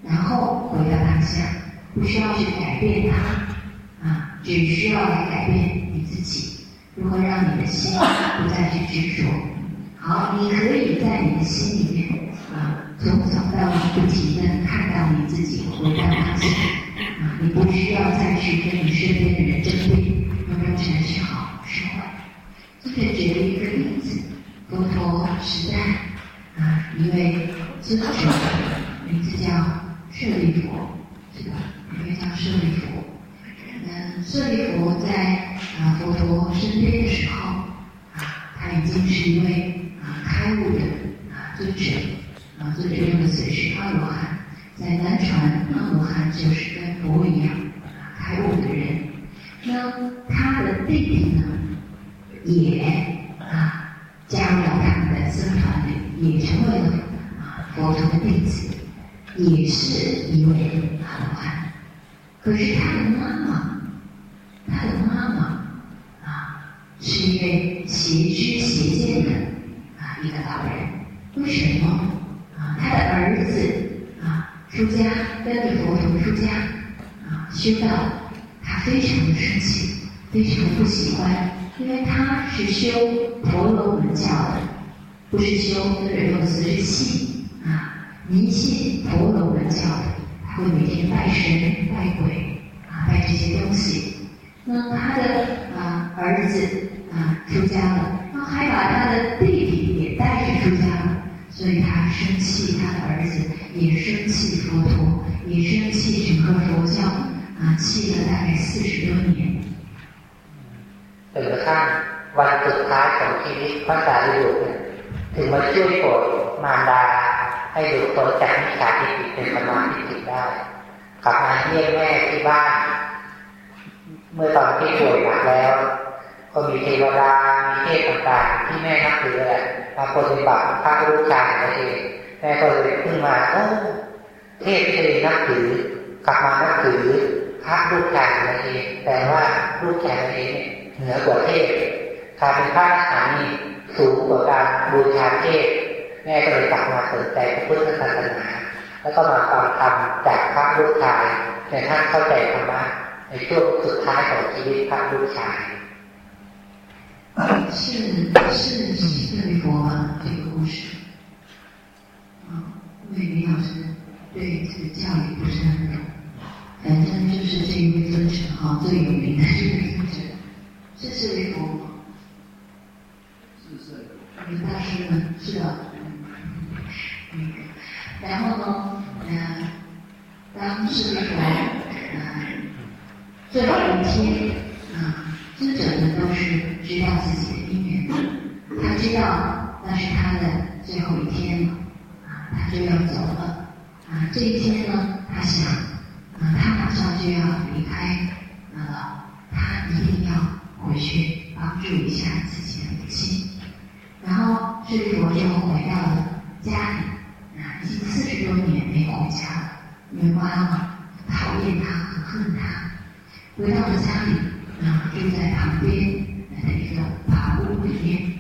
然后回到当下，不需要去改变他，啊，只需要来改变你自己，如何让你的心不再去执着。好，你可以在你的心里面啊，从早到晚不停的看到你自己回到当下啊，你不需要再去跟你身边的人争辩，要不要才是好是坏，这个例子，佛陀。时代啊，一位尊者，名字叫舍利弗，是吧？一位叫舍利弗。嗯，舍利弗在啊佛陀身边的时候啊，他已经是一位啊开悟的啊尊者啊，尊者用的词是阿罗汉，在南传阿罗汉就是跟佛一样开悟的人。那他的弟弟呢，也啊加入了他们的僧团里，也成为了啊佛陀的弟子，也是一位阿罗汉。可是他的妈妈，他的妈妈啊是一位邪知邪见的一个老人。为什么啊？他的儿子啊出家跟着佛陀出家啊修道，他非常的生气，非常不喜欢，因为他是修婆罗门教的，不是修跟着用词是信啊迷信婆罗门教的。他会每天拜神、拜鬼啊，拜这些东西。那他的啊儿子啊出家了，那还把他的弟，所以他生气他的儿子，也生气佛陀，也生气整个佛教啊，气了大概四十多年。จนกระทั่งวันสุดท้ายของชีวิตพระสารีบุตรถึงมาช่วยโปรดมารดาให้หลุดพ้นจากมิจฉาทิฏฐิเป็นสมาธิจิตได้กลับมาเยี่ยมแม่ที่บ้าน เมื่อตอนที่ป่วยหนักแล้ว ก็มีเทวดา มีเทพต่างๆที่แม่นับถือแหละ มาปฏิบัติพระลูกชายของเองแม่ก็เลยขึ้นมาเออเทพเคยนับถือกลับมานับถือพระลูกชายของเองแต่ว่าลูกชายของเองเหนือกว่าเทพการเป็นพระอรหันต์นี่สูงกว่าการบูชาเทพแม่ก็เลยกลับมาสนใจพระพุทธศาสนา แล้วก็มาฟังธรรมจากพระลูกชายแต่ท่านเข้าใจธรรมะในช่วงสุดท้ายของชีวิตพระลูกชาย 是是舍利佛吗？这个故事啊，因为李老师对这个教育不是很懂，反正就是这一位尊者哈，最有名的这位尊者是舍利佛吗？是舍利佛。有大师们是的，嗯，然后呢，嗯，当舍利佛嗯最后一天啊，尊者们都是知道自己的因缘的，他知道那是他的最后一天了啊，他就要走了啊，这一天呢，他想啊，他马上就要离开了，他一定要回去帮助一下自己的母亲。然后舍利佛就回到了家里，啊，已经四十多年没回家了，因为妈妈讨厌他，很恨他。回到了家里，啊，住在旁边的一个爬屋里面。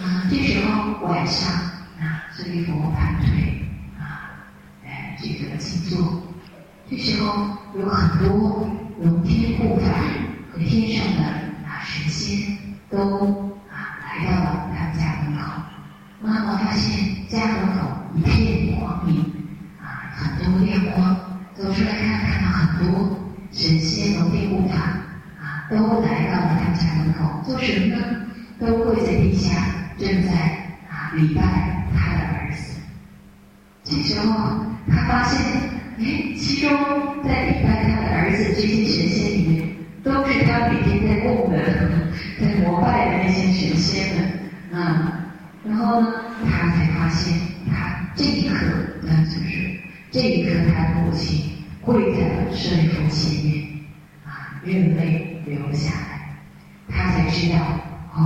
啊，这时候晚上，啊，舍利佛盘腿，啊，哎，这个静坐。这时候有很多龙天护法和天上的啊神仙都啊来到了他们家门口。妈妈发现家门口一片光明，啊，很多亮光，走出来看，看到很多来到了他们家门口，做什么呢？都跪在地下，正在啊礼拜他的儿子。这时候他发现，哎，其中在礼拜他的儿子这些神仙里面，都是他每天在供的、*laughs* 在膜拜的那些神仙们啊。然后呢，他才发现，他这一刻，那就是这一刻，他的母亲跪在了舍利弗前面，啊，热泪流下来。他才知道，哦，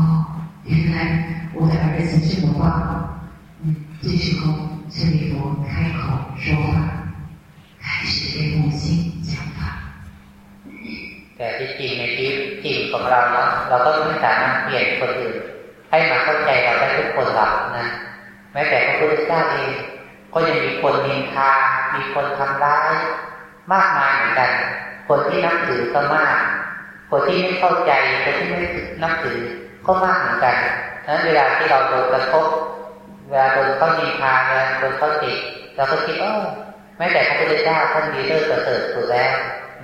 原来我的儿子这么棒。嗯，这时候舍利弗开口说话，开始给母亲讲法。 แต่ที่จริงในชีวิตจริงของเราเนาะเราก็ไม่สามารถเปลี่ยนคนอื่นให้มาเข้าใจเราได้ทุกคนหรอกนะแม้แต่พระพุทธเจ้าเองก็ยังมีคนนินทา มีคนทำร้าย มากมายเหมือนกัน คนที่นับถือก็มาก คนที่ไม่เข้าใจคนที่ไม่นับถือก็มากเหมือนกันดังนั้นเวลาที่เราโดนกระทบเวลาโดนเขานินทาเวลาโดนเขาติดเราก็คิดเออแม้แต่พระพุทธเจ้าท่านดีเลิศประเสริฐสุดแล้ว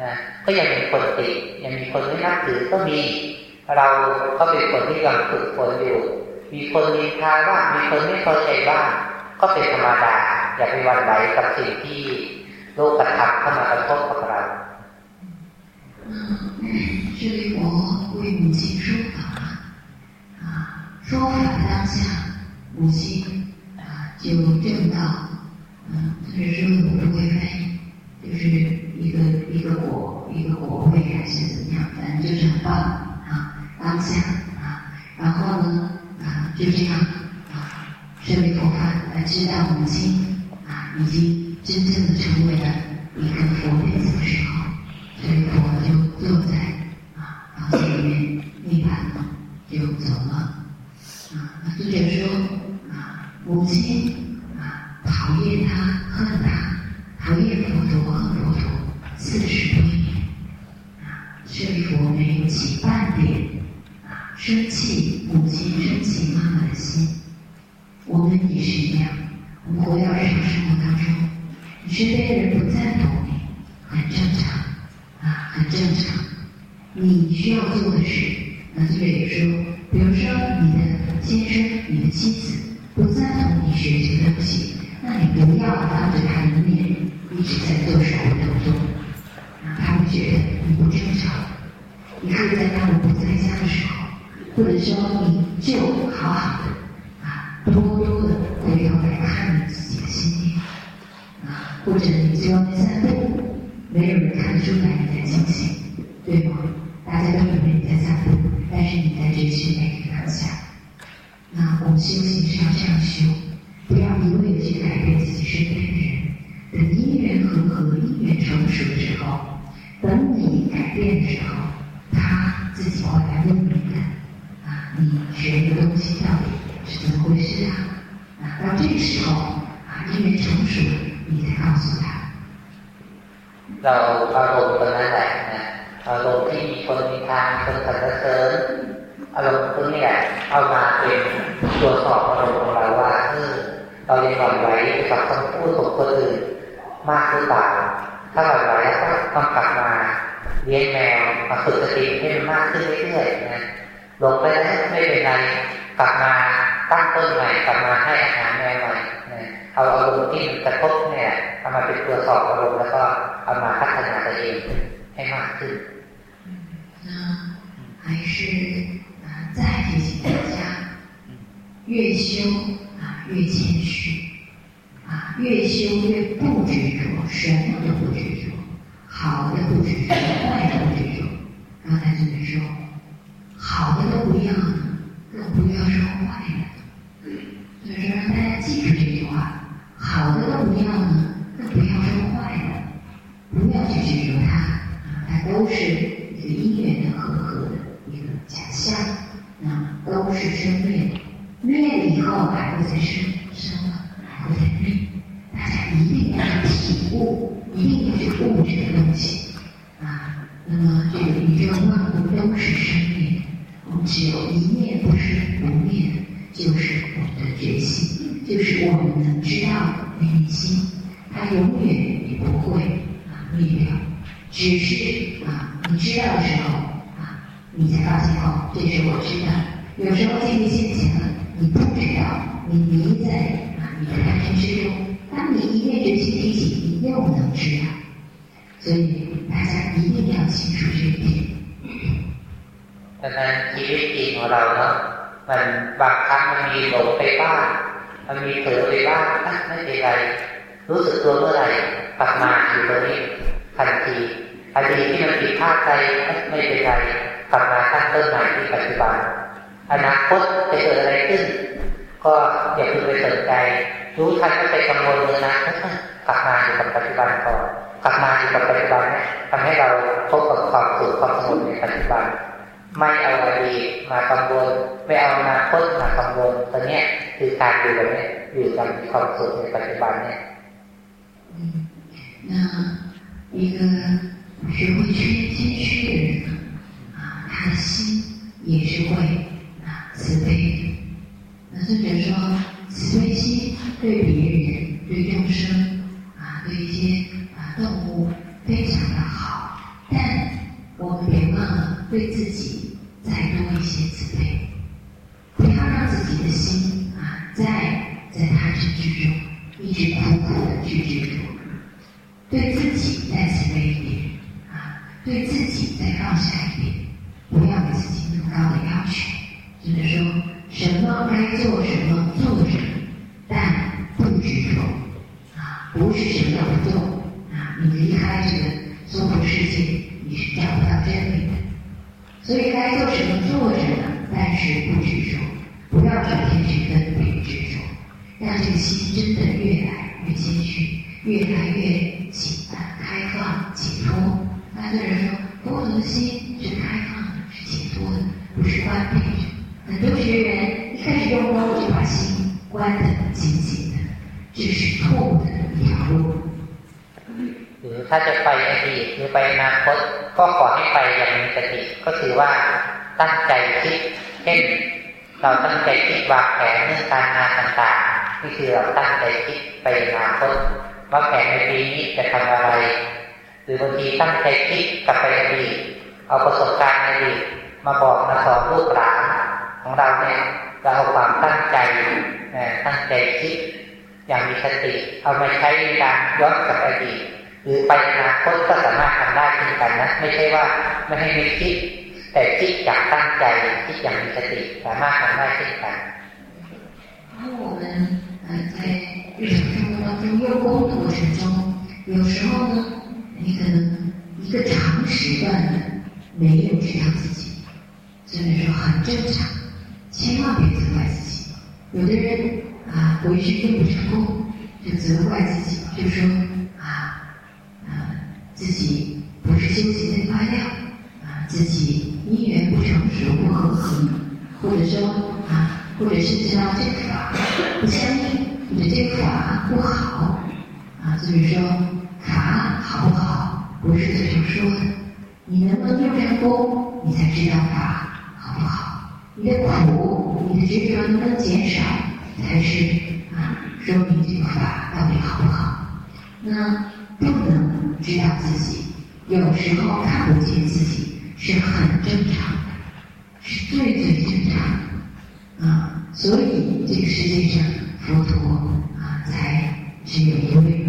นะก็ยังมีคนติดยังมีคนไม่นับถือก็มี เราก็เป็นคนที่กำลังฝึกฝนอยู่ มีคนนินทาบ้างมีคนไม่พอใจบ้างก็เป็นธรรมดา อย่าไปวันไหวกับสิ่งที่โลกกระทำเข้ามากระทบกับเรา 说法当下，母亲啊就证到，嗯，就是说我不会翻译，就是一个一个果一个果位还是怎么样，反正就是很棒啊，当下啊，然后呢啊就这样啊，舍利佛法来知道母亲啊已经真正的成为了一个佛弟子的时候，舍利佛就坐在啊房间里面涅槃了，就走了啊。那作者说啊，母亲啊讨厌他，恨他，讨厌佛陀，恨佛陀，四十多年啊，舍利佛没有起半点啊。生气母亲，生气妈妈的心，我们也是一样。我们活在日常生活当中，你身边的人不赞同你，很正常啊，很正常。你需要做的是，那作者也说，比如说你的先生、你的妻子不赞同你学这个东西，那你不要当着他的面一直在做手部动作，啊，他会觉得你不正常。你可以在他们不在家的时候。或者说，你就好好的啊，多多的回头来看你自己的心念啊，或者你在外面散步，没有人看出来你在清醒，对吗？大家都以为你在散步，但是你在追寻那个当下。那我们修行是要这样修，不要一味的去改变自己身边的人。等因缘和合、因缘成熟的时候，等你改变的时候，他自己会来问你的。你学一个东西到底是怎么回事啊？啊，到这个时候啊，因缘成熟，你再告诉他。เราอารมณ์ตรงนั้นแหละนะอารมณ์ที่มีคนมีทางคนสรรเสริญ อารมณ์พวกนี้แหละเอามาเป็นตัวสอบอารมณ์ของเราว่าเรายังหวั่นไหวกับคำพูดของคนอื่นมากหรือเปล่า ถ้าหวั่นไหวก็ต้องกลับมาเลี้ยงแมวมาฝึกสติให้มันมากขึ้นเรื่อยๆนะลงไปแล้วไม่เป็นไรกลับมาตั้งต้นใหม่กลับมาให้อาหารแมวใหม่นะเอาอารมณ์ที่มันกระทบเนี่ยเอามาเป็นตัวสอบอารมณ์แล้วก็เอามาพัฒนาตัวเองให้มากขึ้น还是啊，再提醒大家，越修啊越谦虚，啊越修越不执着，什么都不执着，好的不执着，坏的不执着。刚才就是说。好的都不要呢，更不要说坏的。所以说，让大家记住这句话：好的都不要呢，更不要说坏的。不要去执着它，啊，它都是一个因缘的和合的一个假象，都是生灭，灭了以后还会再生，生了还会再灭。大家一定要去体悟，一定要去悟这个东西，啊，那么这个宇宙万物都是生灭。只有一念不生不灭的，就是我们的觉醒，就是我们能知道的内心，它永远也不会啊灭掉。只是啊，你知道的时候啊，你才发现哦，这是我知道。有时候境遇现前了，你不知道，你迷在啊你的贪嗔之中。当你一念觉醒提醒，你又能知道。所以大家一定要清楚这一点。ดังนั้นชีวิตจริงของเราเนาะมันบางครั้งมันมีหลงไปบ้างมันมีเผลอไปบ้างไม่เป็นไรรู้สึกตัวเมื่อไหร่กลับมาอยู่ตรงนี้ทันทีทันทีที่มันผิดพลาดไปไม่เป็นไรกลับมาตั้งต้นใหม่ที่ปัจจุบัน อนาคตจะเกิดอะไรขึ้น ก็อย่าเพิ่งไปสนใจ รู้ทันก็ไปกังวลเลยนะกลับมาอยู่กับปัจจุบันก่อนกลับมาอยู่กับปัจจุบันทำให้เราพบกับความสุขความสงบในปัจจุบันไม่เอาอดีตมากังวลไม่เอาอนาคตมากังวลตัวเนี้ยคือการอยู่แบบนี้อยู่กับความสุขในปัจจุบันเนี่ย那一个学会谦谦虚的人啊，他的心也是会啊 慈悲。那作者说，慈悲心对别人、对众生啊、对一些啊动物非常的好，但我们别忘了对自己。再多一些慈悲，不要让自己的心啊，在在他执之中，一直苦苦的去执着，对自己再慈悲一点啊，对自己再放下一点，不要给自己那么高的要求，就是说什么该做什么做着，但不执着啊，不是什么都不做啊，你离开这个娑婆世界，你是找不到真理的。所以该做什么做着呢，但是不执着，不要整天去分别执着，让这个心真的越来越谦虚，越来越解开放、解脱。很多人说，佛陀的心是开放的，是解脱的，不是关闭的。很多学员一开始用功就把心关得紧紧的，这是错误的一条路。หรือถ้าจะไปอดีตหรือไปอนาคตก็ขอให้ไปอย่างมีสติก็คือว่าตั้งใจคิดเช่นเราตั้งใจคิดวางแผนเรื่องการงานต่างๆนี่คือเราตั้งใจคิดไปอนาคตว่าแผนในปีนี้จะทำอะไร หรือบางทีตั้งใจคิดกลับไปอดีตเอาประสบการณ์อดีตมาบอกมาสอนลูกหลาน ของเราเนี่ยเราเอาความตั้งใจตั้งใจคิด อย่างมีสติ เอามาใช้ในการย้อนกลับอดีตหรือไปอนาคตก็สามารถทำได้เช่นกันนะไม่ใช่ว่าไม่ให้ไม่คิด แต่คิดอย่างตั้งใจคิดอย่างมีสติสามารถทำได้เช่นกัน然后我们呃在日常生活当中用功的过程中，有时候呢，你可能一个长时段的没有知道自己，真的说很正常， 千万别责怪自己。有的人啊回去用不成功，就责怪自己，就说啊啊。自己不是修行的发料啊，自己因缘不成熟不和合，或者说啊，或者是知道这个法不相应，或者这个法不好啊，就是说法好不好，不是嘴上说的，你能不能用成功，你才知道法好不好。你的苦，你的执着能不能减少，才是啊，说明这个法到底好不好。那。不能知道自己，有时候看不见自己是很正常的，是最最正常的啊！所以这个世界上佛陀啊，才只有一位。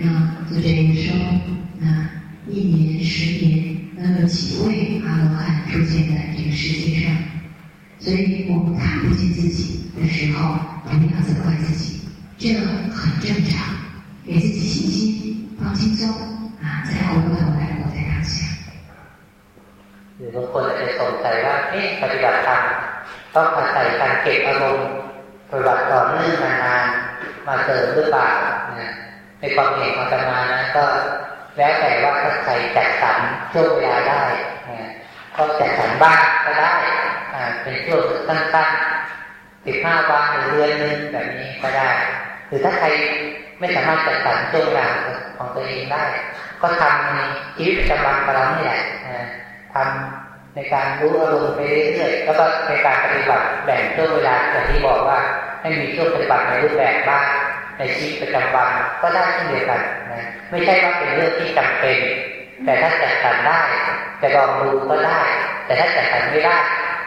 那作者也说，啊，一年、十年，能有几位阿罗汉出现在这个世界上？所以我们看不见自己的时候，不要责怪自己，这很正常，给自己信心。放轻松啊，再回过头来活在当下。หรือบางคนอาจจะสงสัยว่าเอ๊ะปฏิบัติธรรมต้องอาศัยการเก็บอารมณ์ปฏิบัติต่อเนื่องนานๆมาเสริมหรือเปล่านะในความเห็นของธรรมานะก็แล้วแต่ว่าถ้าใครจัดสรรช่วงเวลาได้นะ ก็จัดสรรบ้างก็ได้อ่าเป็นช่วงสั้นๆสิบห้าวันหรือเดือนนึงแบบนี้ก็ได้ หรือถ้าใครไม่สามารถจัดสรรช่วงเวลาของตัวเองได้ ก็ทำในชีวิตประจำวันของเรานี่แหละทำในการรู้อารมณ์ไปเรื่อยๆแล้วก็ในการปฏิบัติแบ่งช่วงเวลาอย่างที่บอกว่าให้มีช่วงปฏิบัติในรูปแบบบ้างในชีวิตประจำวันก็ได้เช่นเดียวกันนะไม่ใช่ว่าเป็นเรื่องที่จำเป็น แต่ถ้าจัดสรรได้จะลองดูก็ได้ แต่ถ้าจัดสรรไม่ได้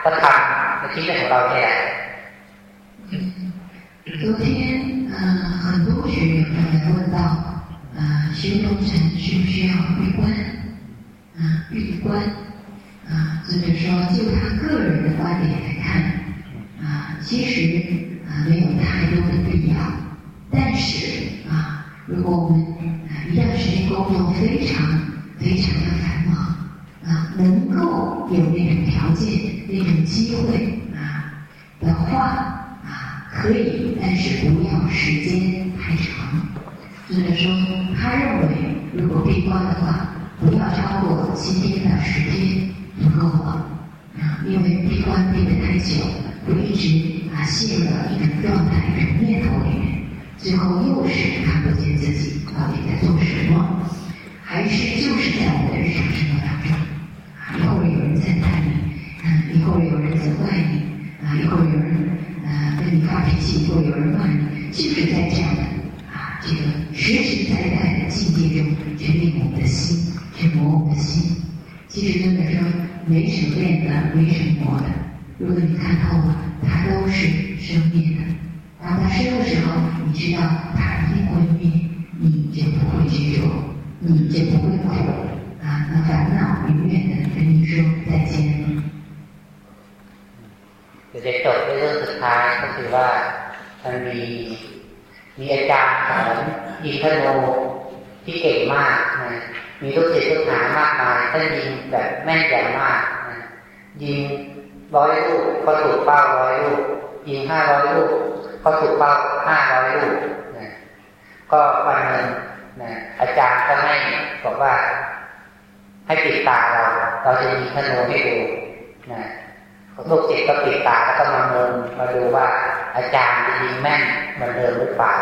ก็ทำในชีวิตของเราเนี่ย昨天呃，很多学员都来问到，呃，修东禅需不需要闭关？啊，闭关，啊，或者说就他个人的观点来看，啊，其实啊没有太多的必要。但是啊，如果我们啊一段时间工作非常 非常的繁忙，啊，能够有那种条件、那种机会啊的话啊。可以，但是不要时间太长。就是说，他认为如果闭关的话，不要超过七天的时间就够了。啊，因为闭关闭得太久，会一直啊陷入一种状态、一种念头里面，最后又是看不见自己到底在做什么，还是就是在我们的日常生活当中，啊，一会儿有人赞叹你，啊，一会儿有人责怪你，啊，一会儿有人。呃，跟你发脾气，或有人骂你，就是在这样的啊，这个实实在在的境界中去练我们的心，去磨我们的心。其实真的说，没什么练的，没什么磨的。如果你看透了，它都是生灭的。当它生的时候，你知道它一定会灭，你就不会执着，你就不会苦啊，那烦恼永远的跟你说再见。จะจะจบด้วยเรื่องสุดท้ายก็คือว่ามันมีมีอาจารย์สอนยิงธนูที่เก่งมากนะมีลูกศิษย์ลูกหามากมายท่านยิงแบบแม่นยำมากนะยิงร้อยลูกก็ถูกเป้าร้อยลูกยิงห้าร้อยลูกก็ถูกเป้าห้าร้อยลูกนะก็วันหนึ่ง นะอาจารย์ก็ให้บอกว่า ให้ปิดตาเรา เราจะยิงธนูให้ดูนะลูกศิษย์ก็ปิดตาแล้วก็มาเมินมาดูว่า อาจารย์จะยิงแม่นเหมือนเดิมหรือเปล่า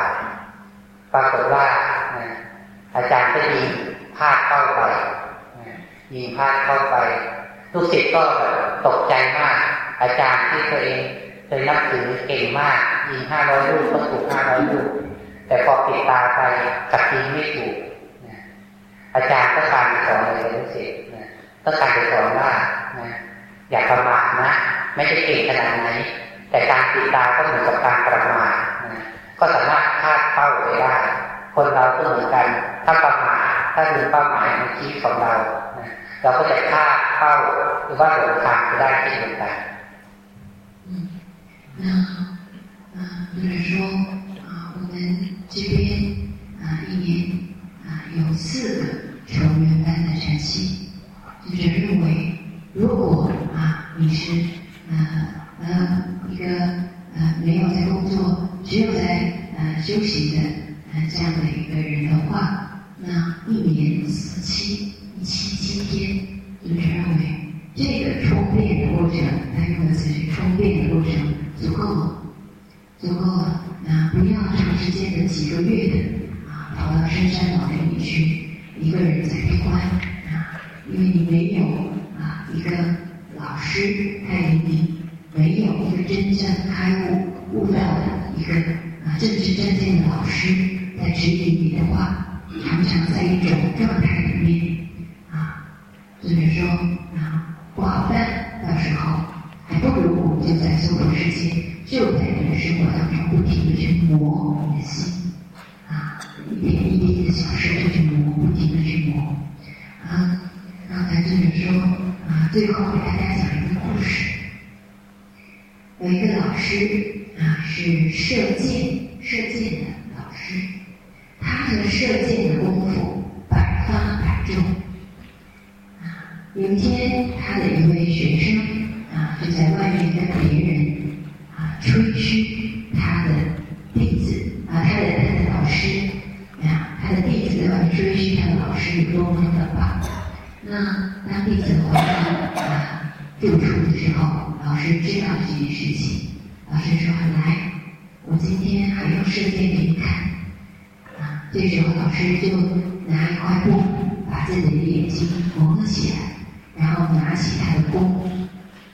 ปรากฏว่าอาจารย์ก็ยิงพลาดเข้าไปยิงพลาดเข้าไป ลูกศิษย์ก็ตกใจมาก อาจารย์ที่ตัวเองเคยนับถือเก่งมากยิงห้าร้อยลูกก็ถูกห้าร้อยลูก แต่พอปิดตาไปกัดยิงไม่ถูกอาจารย์ก็การสอนเลยลูกศิษย์ก็การสอนว่าอย่าประมาทนะ ไม่ใช่เก่งขนาดไหนแต่การปิดตาก็เหมือนกับการประมาทก็สามารถพลาดเป้าไปได้ คนเราก็เหมือนกัน ถ้าประมาทถ้าลืมเป้าหมายในชีวิตของเราเราก็จะพลาดเป้าหรือว่าหลงทางไปได้เช่นเดียวกัน那啊，就是说啊，我们 这边啊，一年啊有四个成员班的禅期，就是认为如果啊你是啊呃一个呃没有在工作，只有在呃修行的呃这样的一个人的话，那一年四期一期七天，就是认为这个充电的过程，他用的词是充电的过程足够了，足够了。不要长时间的几个月的啊跑到深山老林里去，一个人在闭关啊，因为你没有啊一个老师带领你。没有一个真正开悟悟道的一个啊正知正见的老师在指引你的话，常常在一种状态里面啊，或者说啊不好办，到时候还不如我们就在娑婆世界，就在你的生活当中不停的去磨你的心啊，一点一滴的小事就去磨，不停的去磨啊。刚才就是说啊，最后给大家讲一个故事。有一个老师啊，是射箭射箭的老师，他的射箭的功夫百发百中。啊，有一天，他的一位学生啊，就在外面跟别人吹嘘他的弟子啊，他的他的老师啊，他的弟子在外面吹嘘他的老师有多么的棒。那当弟子回到啊住处的时候。老师知道这件事情，老师说：“来，我今天还要射箭给你看。”啊，这时候老师就拿一块布把自己的眼睛蒙了起来，然后拿起他的弓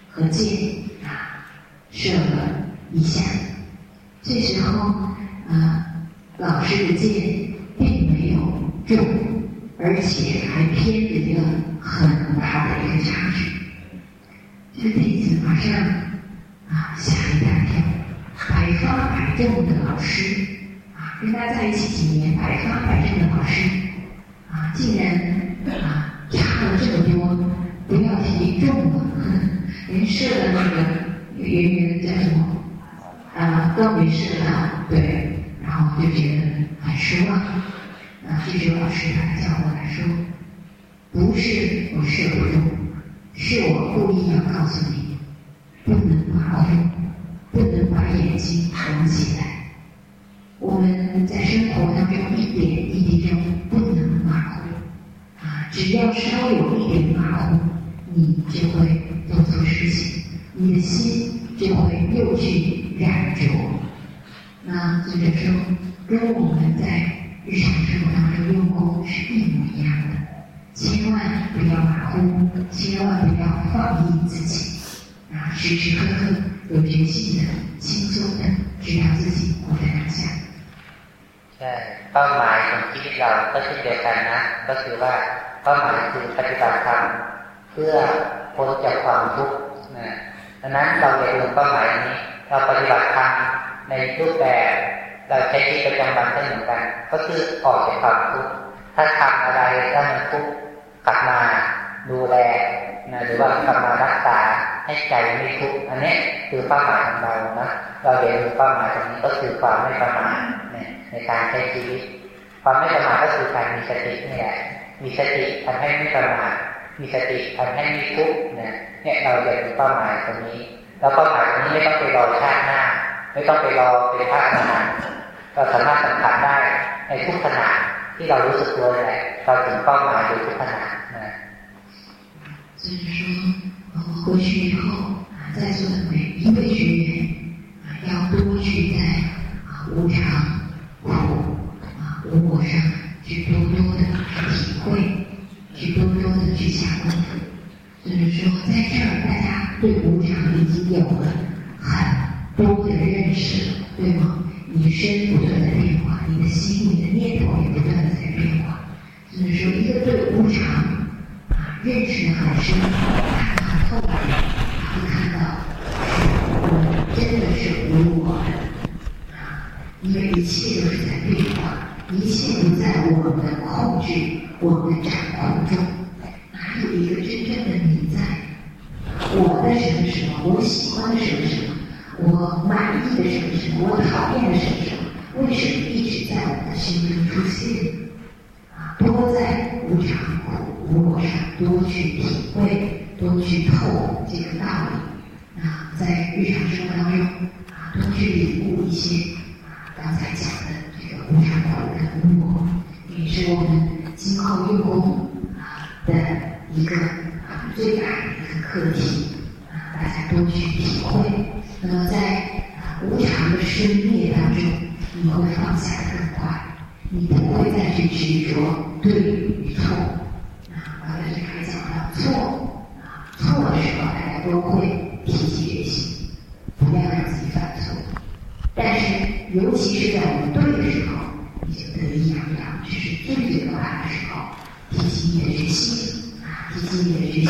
和箭啊，射了一下。这时候啊，老师的剑并没有中，而且还偏离了很大的一个差距。这个弟子马上啊吓一大跳，百发百中的老师啊，跟他在一起几年，百发百中的老师啊，竟然啊差了这么多，不要提中了，*laughs* 连射的那个圆圆叫什么啊都没射到，对，然后就觉得很失望。啊，这时候老师他叫过来说，不是我射不中。是我故意要告诉你，不能马虎，不能把眼睛蒙起来。我们在生活当中一点一滴中不能马虎，啊，只要稍有一点马虎，你就会做错事情，你的心就会又去染着。那作者说，跟我们在日常生活当中用功是一模一样的。千万不要马虎，千万不要放逸自己，啊，时时刻刻有决心的、轻松的，知道自己活在当下。ใช่เป้าหมายของชีวิตเราก็เช่นเดียวกันนะ ก็คือว่าเป้าหมายคือปฏิบัติธรรมเพื่อพ้นจากความทุกข์นะ ดังนั้นเราอย่าลืมเป้าหมายนี้ เราปฏิบัติธรรมในรูปแบบเราใช้ชีวิตประจำวันก็เหมือนกัน ก็คือออกจากความทุกข์ถ้าทำอะไรถ้ามันทุกข์กลับมาดูแลนะหรือว่ากลับมารักษาให้ใจไม่ทุกข์อันนี้คือเป้าหมายของเรานะเราเรียนรู้เป้าหมายตรงนี้ก็คือความไม่ประมาทในการใช้ชีวิต ความไม่ประมาทก็คือการมีสตินี่แหละมีสติทำให้ไม่ประมาท มีสติทำให้ไม่ทุกข์เนี่ยเนี่ยเราเรียนรู้เป้าหมายตรงนี้ แล้วเป้าหมายตรงนี้ไม่ต้องไปรอชาติหน้า ไม่ต้องไปรอเป็นพระอรหันต์เราสามารถสัมผัสได้ในทุกขณะที่เรารู้สึกตัวเลยเราถึงเป้าหมายโดยทุกขณะนะ所以说，我们回去以后啊，在座的每一位学员啊，要多去在啊无常、苦啊无我上去多多的去体会， 去多多的去下功夫。所以说，在这儿大家对无常已经有了很多的认识，对吗？你身不断的变化，你的心、你的念头也不断的在变化。所以说，一个对无常。认识的很深，看得很透的人，他会看到，是我真的是无我的啊！因为一切都是在变化，一切不在我们的控制、我们的掌控中，哪有一个真正的你在？我的什么什么，我喜欢的什么什么，我满意的什么什么，我讨厌的什么什么，为什么一直在我们的心中出现？啊，多在无常苦。无我上多去体会，多去透这个道理啊，在日常生活当中啊，多去领悟一些啊刚才讲的这个无常苦的无我，也是我们今后用功啊的一个啊最大的一个课题啊，大家多去体会。那么在啊无常的生灭当中，你会放下更快，你不会再去执着对与错。我在这开讲到错啊，错的时候大家都会提起决心，不要让自己犯错。但是，尤其是在我们对的时候，你就得意洋洋，这是最最可怕的时候。提起你的决心啊，提起你的决心，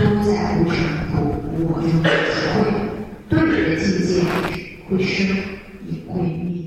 都在无常苦无我中体会，对的境界会生也会灭。